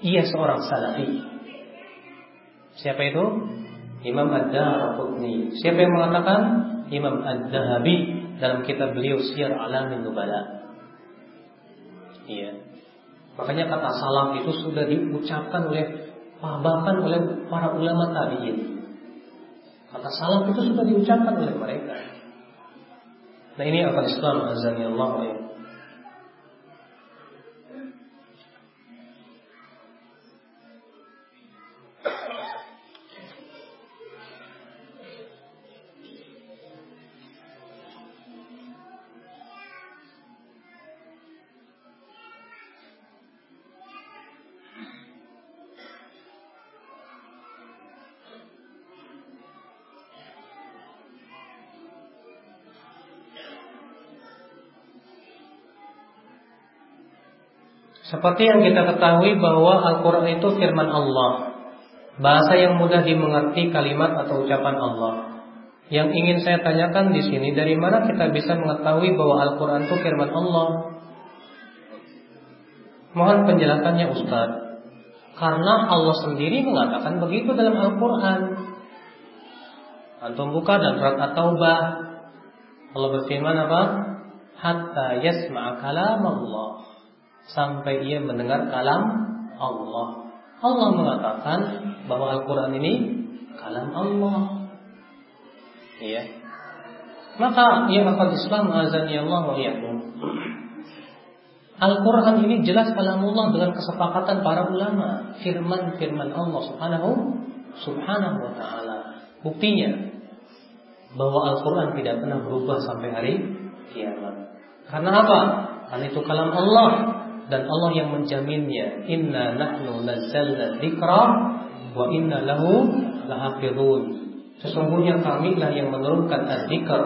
Ia seorang salafi. Siapa itu? Imam Ad-Darqutni. Siapa yang mengatakan? Imam Ad-Dahabi dalam kitab beliau Syiar Alamin Nubala. Iya. Makanya kata salam itu sudah diucapkan oleh bahkan oleh para ulama tabi'in. Kata salam itu sudah diucapkan oleh mereka. Nah ini akan Islam azani Allah Seperti yang kita ketahui bahwa Al-Quran itu firman Allah. Bahasa yang mudah dimengerti kalimat atau ucapan Allah. Yang ingin saya tanyakan di sini Dari mana kita bisa mengetahui bahwa Al-Quran itu firman Allah? Mohon penjelasannya Ustaz. Karena Allah sendiri mengatakan begitu dalam Al-Quran. Antum buka dan surat At-Taubah. Allah berfirman apa? Hatta yasma'a kalam Allah sampai ia mendengar kalam Allah. Allah mengatakan bahwa Al-Quran ini kalam Allah. Iya. Maka yang akan Islam azani Allah wa Al-Quran ini jelas kalam Allah dengan kesepakatan para ulama. Firman-firman Allah subhanahu subhanahu wa ta'ala. Buktinya bahwa Al-Quran tidak pernah berubah sampai hari kiamat. Karena apa? Karena itu kalam Allah dan Allah yang menjaminnya. Inna nahnu nazzalna dzikra wa inna lahu lahafizun. Sesungguhnya kamilah yang menurunkan adzikr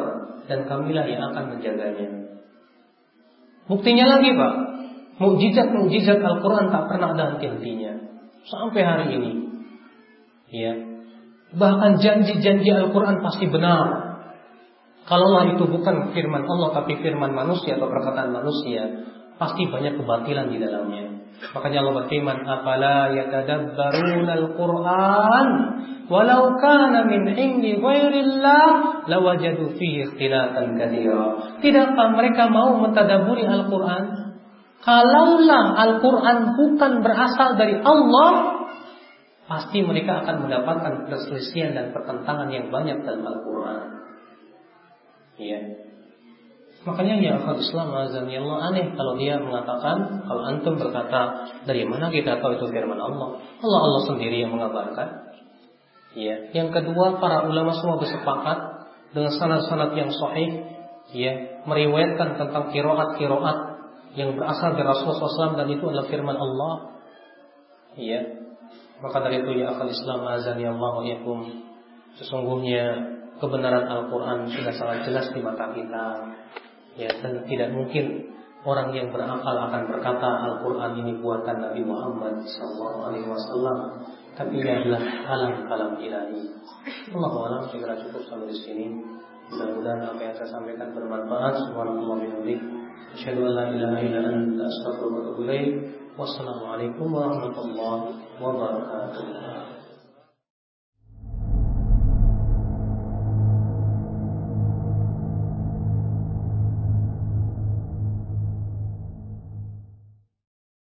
dan kamilah yang akan menjaganya. Buktinya lagi Pak, mukjizat-mukjizat Al-Quran tak pernah ada henti-hentinya sampai hari ini. Ya, bahkan janji-janji Al-Quran pasti benar. Kalaulah itu bukan firman Allah tapi firman manusia atau perkataan manusia, pasti banyak kebatilan di dalamnya. Makanya Allah berfirman, "Afala yatadabbaruna al-Qur'an walau kana min indi ghairillah lawajadu fihi ikhtilafan katsira." Tidakkah mereka mau mentadaburi Al-Qur'an? Kalaulah Al-Qur'an bukan berasal dari Allah, pasti mereka akan mendapatkan perselisihan dan pertentangan yang banyak dalam Al-Qur'an. Iya. Makanya ya akal Islam azan ya Allah aneh kalau dia mengatakan kalau antum berkata dari mana kita tahu itu firman Allah? Allah Allah sendiri yang mengabarkan. Ya. Yang kedua para ulama semua bersepakat dengan sanad-sanad yang sahih ya meriwayatkan tentang kiroat-kiroat yang berasal dari Rasulullah SAW dan itu adalah firman Allah. Ya. Maka dari itu ya akal Islam azan ya Allah sesungguhnya kebenaran Al-Quran sudah sangat jelas di mata kita Ya, dan tidak mungkin orang yang berakal akan berkata Al-Quran ini buatan Nabi Muhammad SAW, tapi ini adalah kalam-kalam ilahi. Allah alam segera cukup sampai di sini. Mudah-mudahan apa yang saya sampaikan bermanfaat. Subhanallah bihamdik. Asyhadu an la ilaha illa anta astaghfiruka wa. Wassalamualaikum warahmatullahi wabarakatuh.